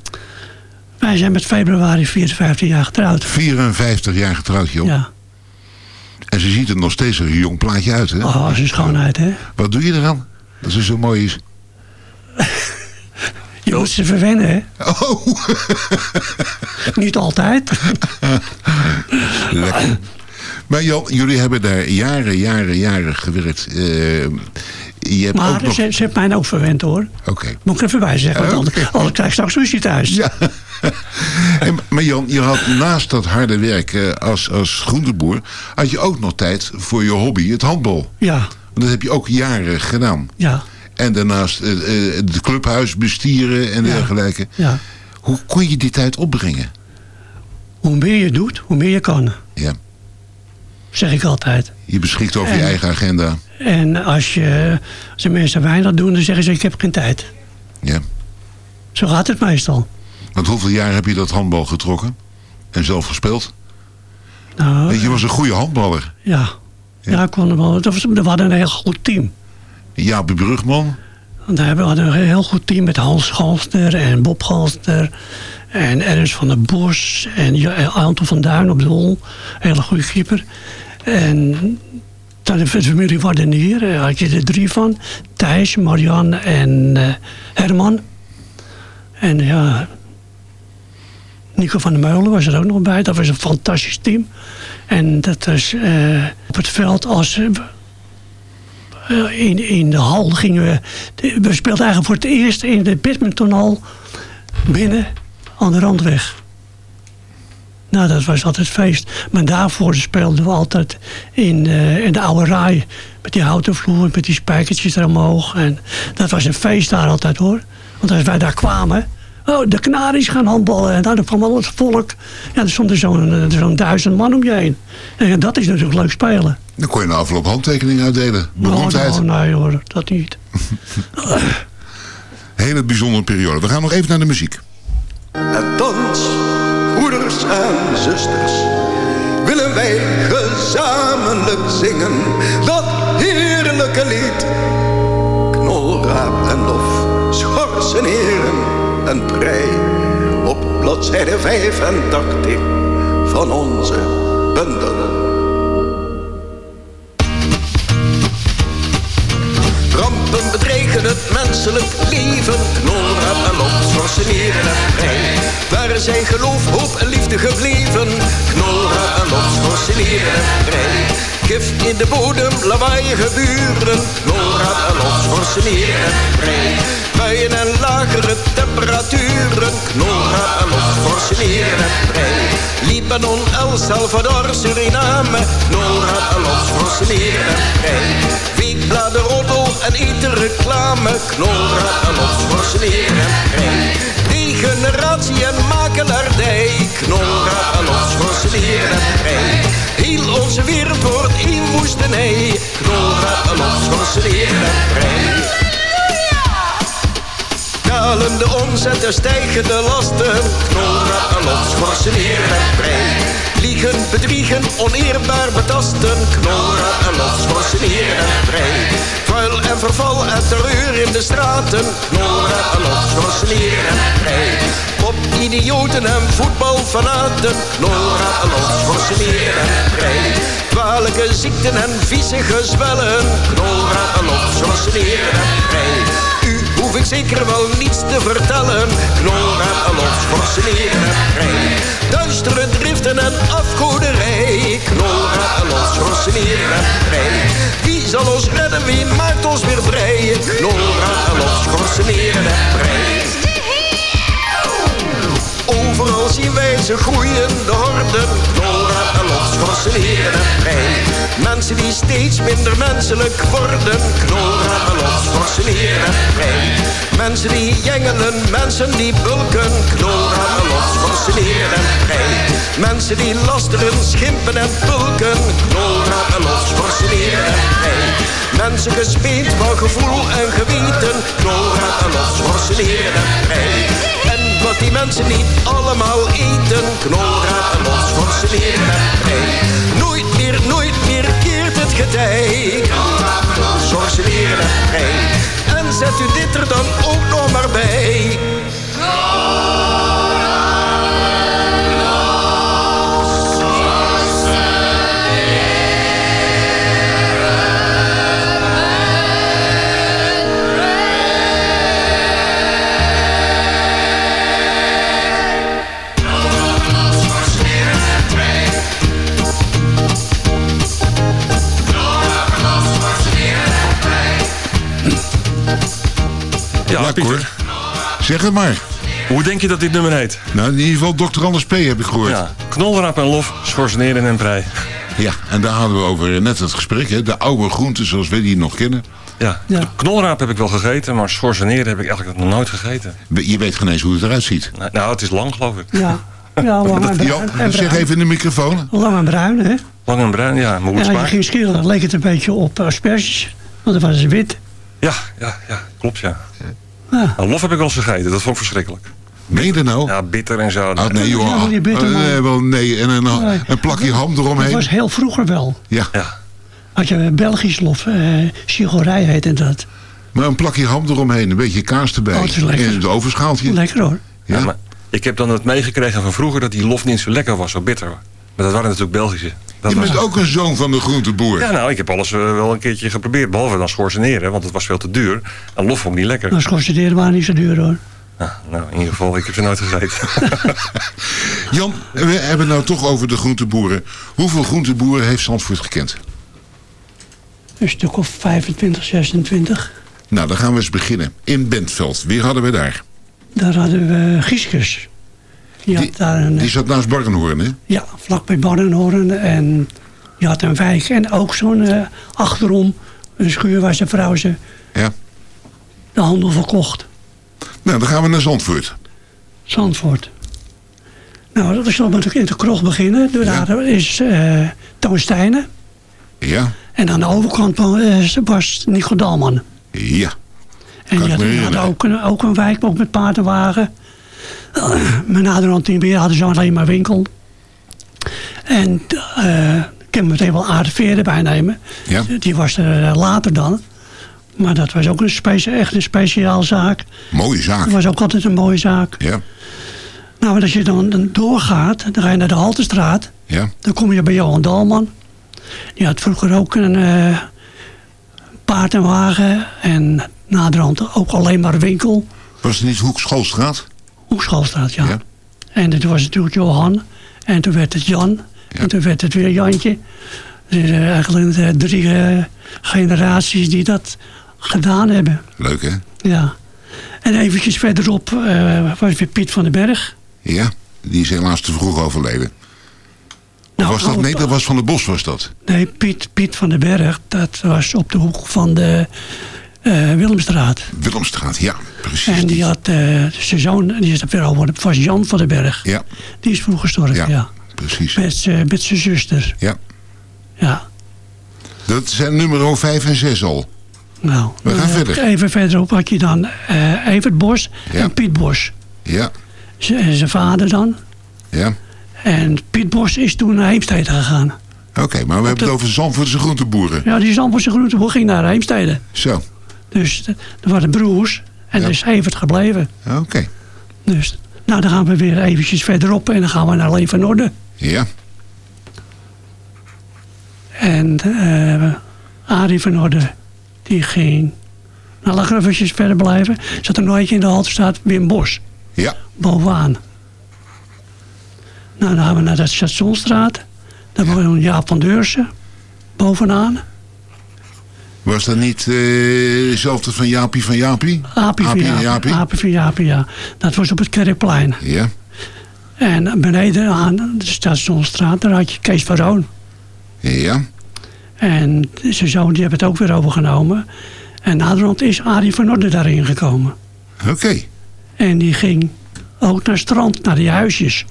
Wij zijn met februari 54 jaar getrouwd. 54 jaar getrouwd, joh. Ja. En ze ziet er nog steeds een jong plaatje uit, hè? Oh, ze schoonheid, hè? Wat doe je eraan? Dat ze zo mooi is. [laughs] Je moet ze verwennen, hè? Oh, [laughs] Niet altijd. [laughs] lekker. Maar Jan, jullie hebben daar jaren, jaren, jaren gewerkt. Eh, je hebt ook Maar nog... ze, ze heeft mij ook verwend, hoor. Oké. Moet ik even bij zeggen, want anders, anders krijg ik straks ruzie thuis. Ja. [laughs] En, maar Jan, je had naast dat harde werk eh, als, als groenteboer... had je ook nog tijd voor je hobby, het handbal. Ja, Want dat heb je ook jaren gedaan. ja, En daarnaast eh, eh, het clubhuis bestieren en Ja. dergelijke. ja. Hoe kon je die tijd opbrengen? Hoe meer je doet, hoe meer je kan. Ja. Zeg ik altijd. Je beschikt over je En- eigen agenda. En als, je, als de mensen weinig doen, dan zeggen ze ik heb geen tijd. Ja. Zo gaat het meestal. Want hoeveel jaar heb je dat handbal getrokken? En zelf gespeeld? Nou, Weet je, je was een goede handballer. ja. Ja, ik kon wel. We hadden een heel goed team. Jaap Brugman. Want we hadden een heel goed team met Hans Galster en Bob Galster. En Ernst van der Bos en Ja- Anton van Duin op doel. Hele goede keeper. En de familie Wardenier eh, had je er drie van. Thijs, Marianne en eh, Herman. En ja, Nico van der Meulen was er ook nog bij. Dat was een fantastisch team. En dat was eh, op het veld als... in, in de hal gingen we... We speelden eigenlijk voor het eerst in de badmintonhal binnen aan de Randweg. Nou, dat was altijd feest. Maar daarvoor speelden we altijd in, eh, in de oude raai. Met die houten vloer, met die spijkertjes er omhoog. En dat was een feest daar altijd hoor. Want als wij daar kwamen... Oh, de Canaries gaan handballen. En daar kwam al het volk. Ja, er stond er zo'n eh, zo'n duizend man om je heen. En ja, dat is natuurlijk leuk spelen. Dan kon je na afloop handtekeningen uitdelen. Beroemdheid. nou, nee hoor, dat niet. [laughs] Hele bijzondere periode. We gaan nog even naar de muziek. En thans, en zusters, willen wij gezamenlijk zingen dat heerlijke lied. Knolraap en lof, schorsen heren en prei, op bladzijde 85 van onze bundel. Rampen bedreigen het menselijk leven. Knolraad en lot, schorseneren en pijn. Waar zijn geloof, hoop en liefde gebleven? Knolraad en lot, en pijn. Gif in de bodem, lawaaiige buren. Knolraad en lot, schorseneren en pijn. Buien en lagere temperaturen. Knolraad en lot, schorseneren en pijn. Libanon, El Salvador, Suriname. Knolraad en lot, schorseneren en pijn. Weekbladen, roddel en eten reclame. Knolraad en lot, schorseneren en pijn. Degeneratie en makelaardij. Knolraad en lot, schorseneren en. Heel onze wereld wordt één woestenij. En lot, schorseneren en pijn. Dalende omzet en stijgende lasten. Knolraad en lot, schorseneren en. Liegen, bedriegen, oneerbaar betasten. En lot, schorseneren en pijn. Verval en terreur in de straten. Knolraad en lot, schorseneren en. Op idioten en voetbalfanaten. Knolraad en lot, schorseneren en. Kwalijke ziekten en vieze zwellen. Knolraad en lot, schorseneren en. Hoef ik zeker wel niets te vertellen. En lot, schorseneren en pijn. Duistere driften en afgoderij. Knolraad en lot, schorseneren en pijn. Wie zal ons redden, wie maakt ons weer vrij? Knolraad en lot, schorseneren en pijn. Overal zien wij ze groeien, de horden. Knolraad en lot, schorseneren en pijn. Mensen die steeds minder menselijk worden. Knolraad en lot, schorseneren en pijn. Mensen die jengelen, mensen die bulken. Knolraad en lot, schorseneren en pijn. Mensen die lasteren, schimpen en pulken. Knolraad en lot, schorseneren en pijn. Mensen gespeend van gevoel en geweten. Knolraad en lot, schorseneren en pijn. En wat die mensen niet allemaal eten. Knolraad en lot, schorseneren en pijn. Nooit meer, nooit meer keert het getij. Schorseneren en pijn. zet u dit er dan ook nog maar bij. Ja, Ja, Pieter. Cor. Zeg het maar. Hoe denk je dat dit nummer heet? Nou, in ieder geval Dr. Anders P. heb ik gehoord. Ja. Ja, knolrap en lof, schorseneren en prei. en daar hadden we over net het gesprek. Hè? De oude groenten zoals we die nog kennen. Ja, Ja. knolraap heb ik wel gegeten, maar schorseneren heb ik eigenlijk nog nooit gegeten. Je weet geen eens hoe het eruit ziet. Nou, Nou, het is lang geloof ik. Ja, [laughs] ja lang en bruin. en zeg even in de microfoon. Lang en bruin, hè? Lang en bruin, ja, maar hoe het Ja, je smaakt. ging schillen, dan leek het een beetje op asperges. Want dan was het wit. Ja, ja, ja, klopt ja. Ja. Nou, lof heb ik wel eens gegeten, dat vond ik verschrikkelijk. Meen je dat nou? Ja, bitter en zo. Ah, nee, joh. Helemaal niet bitter, Ah, man. nee, wel, nee. En een, Nee. een plakje ham Dat eromheen. was heel vroeger wel. Ja, Ja, Had je Belgisch lof, eh Sigorij heette dat. maar een plakje ham eromheen. Een beetje kaas erbij. Oh, het is lekker. In het overschaaltje. Lekker hoor. ja. Ja. maar ik heb dan het meegekregen van vroeger dat die lof niet zo lekker was, zo bitter. Maar dat waren natuurlijk Belgische. Dat Je was- bent ook een zoon van de groenteboer. Ja, nou, ik heb alles eh, wel een keertje geprobeerd. Behalve dan schorseneren, want het was veel te duur. En lof vond ik niet lekker. Nou, schorseneren waren niet zo duur hoor. Nou, nou, in ieder geval, ik heb ze nooit gegeten. [laughs] Jan, we hebben het nou toch over de groenteboeren. Hoeveel groenteboeren heeft Zandvoort gekend? Een stuk of 25, 26. Nou, dan gaan we eens beginnen. In Bentveld. Wie hadden we daar? Daar hadden we Gieskes. Die had Die, daar een, die zat naast Barkenhoorn, hè? ja, vlakbij Barrenhoorn. En die had een wijk. En ook zo'n eh, achterom, een schuur waar zijn vrouw ze Ja. de handel verkocht. Nou, dan gaan we naar Zandvoort. Zandvoort. Nou, dat is dan natuurlijk in de krocht beginnen. Ja. Daar is eh Toon Stijnen. Ja. En aan de overkant van, eh, was Nico Dalman. Ja. En die had, had ook, een, ook een wijk, ook met paardenwagen. Uh, mijn naderhand niet meer, hadden ze alleen maar winkel. En eh, ik kan meteen wel aardveren bijnemen. Ja. Die was er eh, later dan. Maar dat was ook een specia- echt een speciaalzaak. Mooie zaak. Dat was ook altijd een mooie zaak. Ja. Nou, en als je dan, dan doorgaat, dan ga je naar de Haltestraat. Ja. Dan kom je bij Johan Dalman. Die had vroeger ook een eh, paard en wagen. En naderhand ook alleen maar winkel. Was het niet Hoek Schoolstraat? Hoekschoolstraat, ja. Ja. En dit was natuurlijk Johan. En toen werd het Jan. En toen werd het weer Jantje. Dus eh, eigenlijk eh, drie eh, generaties die dat gedaan hebben. Leuk, hè? Ja. En eventjes verderop eh, was weer Piet van den Berg. Ja. Die is helaas te vroeg overleden. Of Nou, was dat? op- Nee, dat was van de Bos, was dat. Nee, Piet, Piet van den Berg, dat was op de hoek van de eh, Willemstraat. Willemstraat, ja. Precies. En die had eh, zijn zoon, die is er weer over, was Jan van den Berg. Ja. Die is vroeg gestorven, Ja. ja. Precies. Met, z'n- met zijn zuster, Ja. ja. Dat zijn nummer 5 en 6 al. Nou, We gaan eh, verder. Even verderop had je dan eh Evert Bos Ja. en Piet Bos. Ja. Zijn vader dan. Ja. En Piet Bos is toen naar Heemstede gegaan. Oké, maar we hebben het over Zandvoortse groenteboeren. Ja, die Zandvoortse groenteboer ging naar Heemstede. Zo. Dus er waren broers en Ja. is Evert gebleven. Oké. Dus, nou, dan gaan we weer eventjes verderop en dan gaan we naar Leen van Orde. Ja. En eh Arie van Orde, die ging... Nou, laten we eventjes verder blijven. Zat er eentje in de halte staat, Wim Bos, Ja. bovenaan. Nou, dan gaan we naar de Stationstraat. Dan woont Jaap van Deursen, bovenaan. Was dat niet eh, dezelfde van Jaapie van Jaapie? Aapie van Jaapie. Jaapie? Aapie van Jaapie, ja. Dat was op het Kerkplein. Ja. En beneden aan de Stationstraat, daar had je Kees van Roon. Ja. En zijn zoon die heeft het ook weer overgenomen. En naderhand is Arie van Orde daarin gekomen. Oké. En die ging ook naar het strand, naar die huisjes.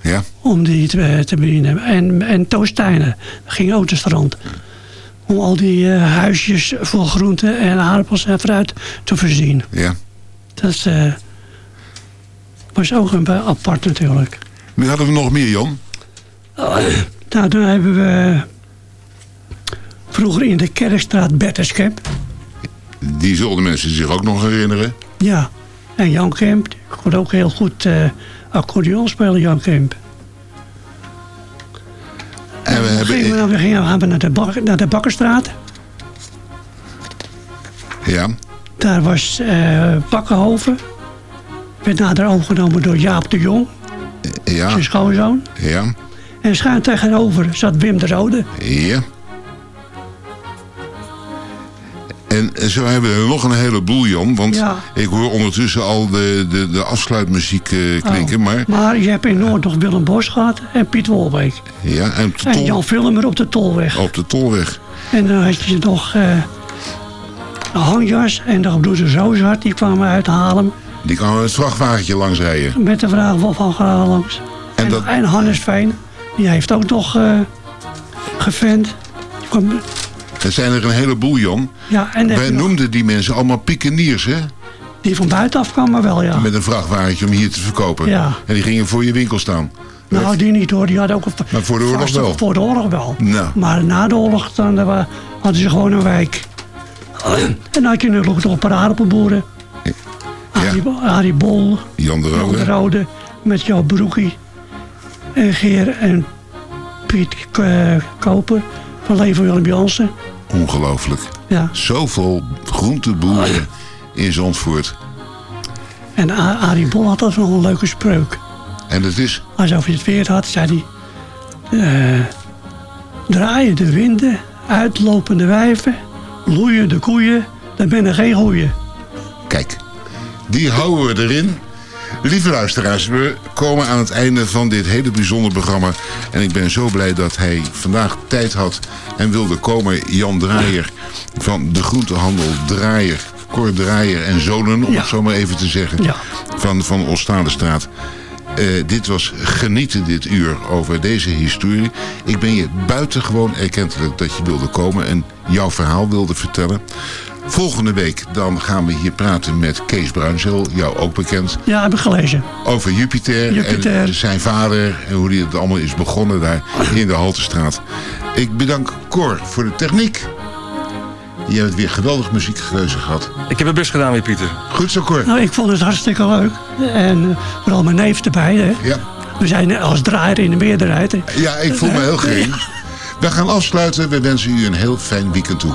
Ja. Om die te, te bedienen. En, en Toostijnen ging ook naar het strand. Om al die eh, huisjes vol groenten en aardappels en fruit te voorzien. Ja. Dat eh, was ook een apart natuurlijk. Wie hadden we nog meer, Jan? Nou, toen hebben we vroeger in de Kerkstraat Berteskamp. Die zullen de mensen zich ook nog herinneren. Ja, en Jan Kemp, ik kon ook heel goed eh accordeon spelen, Jan Kemp. En we Dan gingen we, hebben... gingen we naar de, bak, naar de Bakkerstraat. Ja, Daar was eh Bakkenhoven. Werd nader overgenomen door Jaap de Jong, ja, zijn schoonzoon. ja, En schuin tegenover zat Wim de Rode. ja. En zo hebben we er nog een heleboel, Jan. Want Ja. ik hoor ondertussen al de, de, de afsluitmuziek eh, klinken. Oh. Maar Maar je hebt in Noord nog Willem Bos gehad en Piet Wolbeek. ja, en de, Jan Villemer op de Tolweg. op de tolweg. En dan had je nog eh Hangjas en de gebroeder Zozart. Die kwamen uit Haarlem Die kan het vrachtwagentje langs rijden. met de vraag van Van Gaal langs. En En, dat- en Hannes Veen, die heeft ook nog eh gevend. Die kwam- Er zijn er een heleboel, Jan. Ja, en Wij noemden die mensen allemaal pikeniers, hè? die van buitenaf kwamen wel, ja. Met een vrachtwagentje om hier te verkopen. Ja. En die gingen voor je winkel staan. Nou, die niet hoor, die hadden ook een... Maar voor de oorlog wel. Voor de oorlog wel. Nou. Maar na de oorlog dan, eh, hadden ze gewoon een wijk. En dan had je nog nog een paar aardappelboeren. Arie, Arie Bol, Jan de Jan de Rode. Rode, met jouw broekie. En Geer en Piet eh, Koper van Leven Willem Jansen. Ongelooflijk. Ja. Zoveel groenteboeren in Zandvoort. En Arie Bol had altijd nog een leuke spreuk. En dat is... Alsof je het weer had, zei hij... eh, draaien de winden, uitlopende wijven, loeien de koeien, dan ben er geen goeie. Kijk, die houden we erin. Lieve luisteraars, we komen aan het einde van dit hele bijzonder programma. En ik ben zo blij dat hij vandaag tijd had en wilde komen. Jan Draaier van de groentehandel Draaier. Cor Draaier en Zonen, om Ja. het zo maar even te zeggen. Ja. Van, van Oostadestraat. Eh, dit was genieten dit uur over deze historie. Ik ben je buitengewoon erkentelijk dat je wilde komen en jouw verhaal wilde vertellen. Volgende week dan gaan we hier praten met Kees Bruinzeel, jou ook bekend, Ja, heb ik gelezen. over Jupiter, Jupiter. en zijn vader en hoe die het allemaal is begonnen daar in de Haltestraat. Ik bedank Cor voor de techniek. Je hebt weer geweldig muziekkeuze gehad. Ik heb het best gedaan weer, Pieter. Goed zo, Cor. Nou, ik vond het hartstikke leuk. En eh, vooral mijn neef erbij. Hè. Ja. We zijn als draaier in de meerderheid. hè. Ja, ik voel me heel [laughs] geen. We gaan afsluiten. We wensen u een heel fijn weekend toe.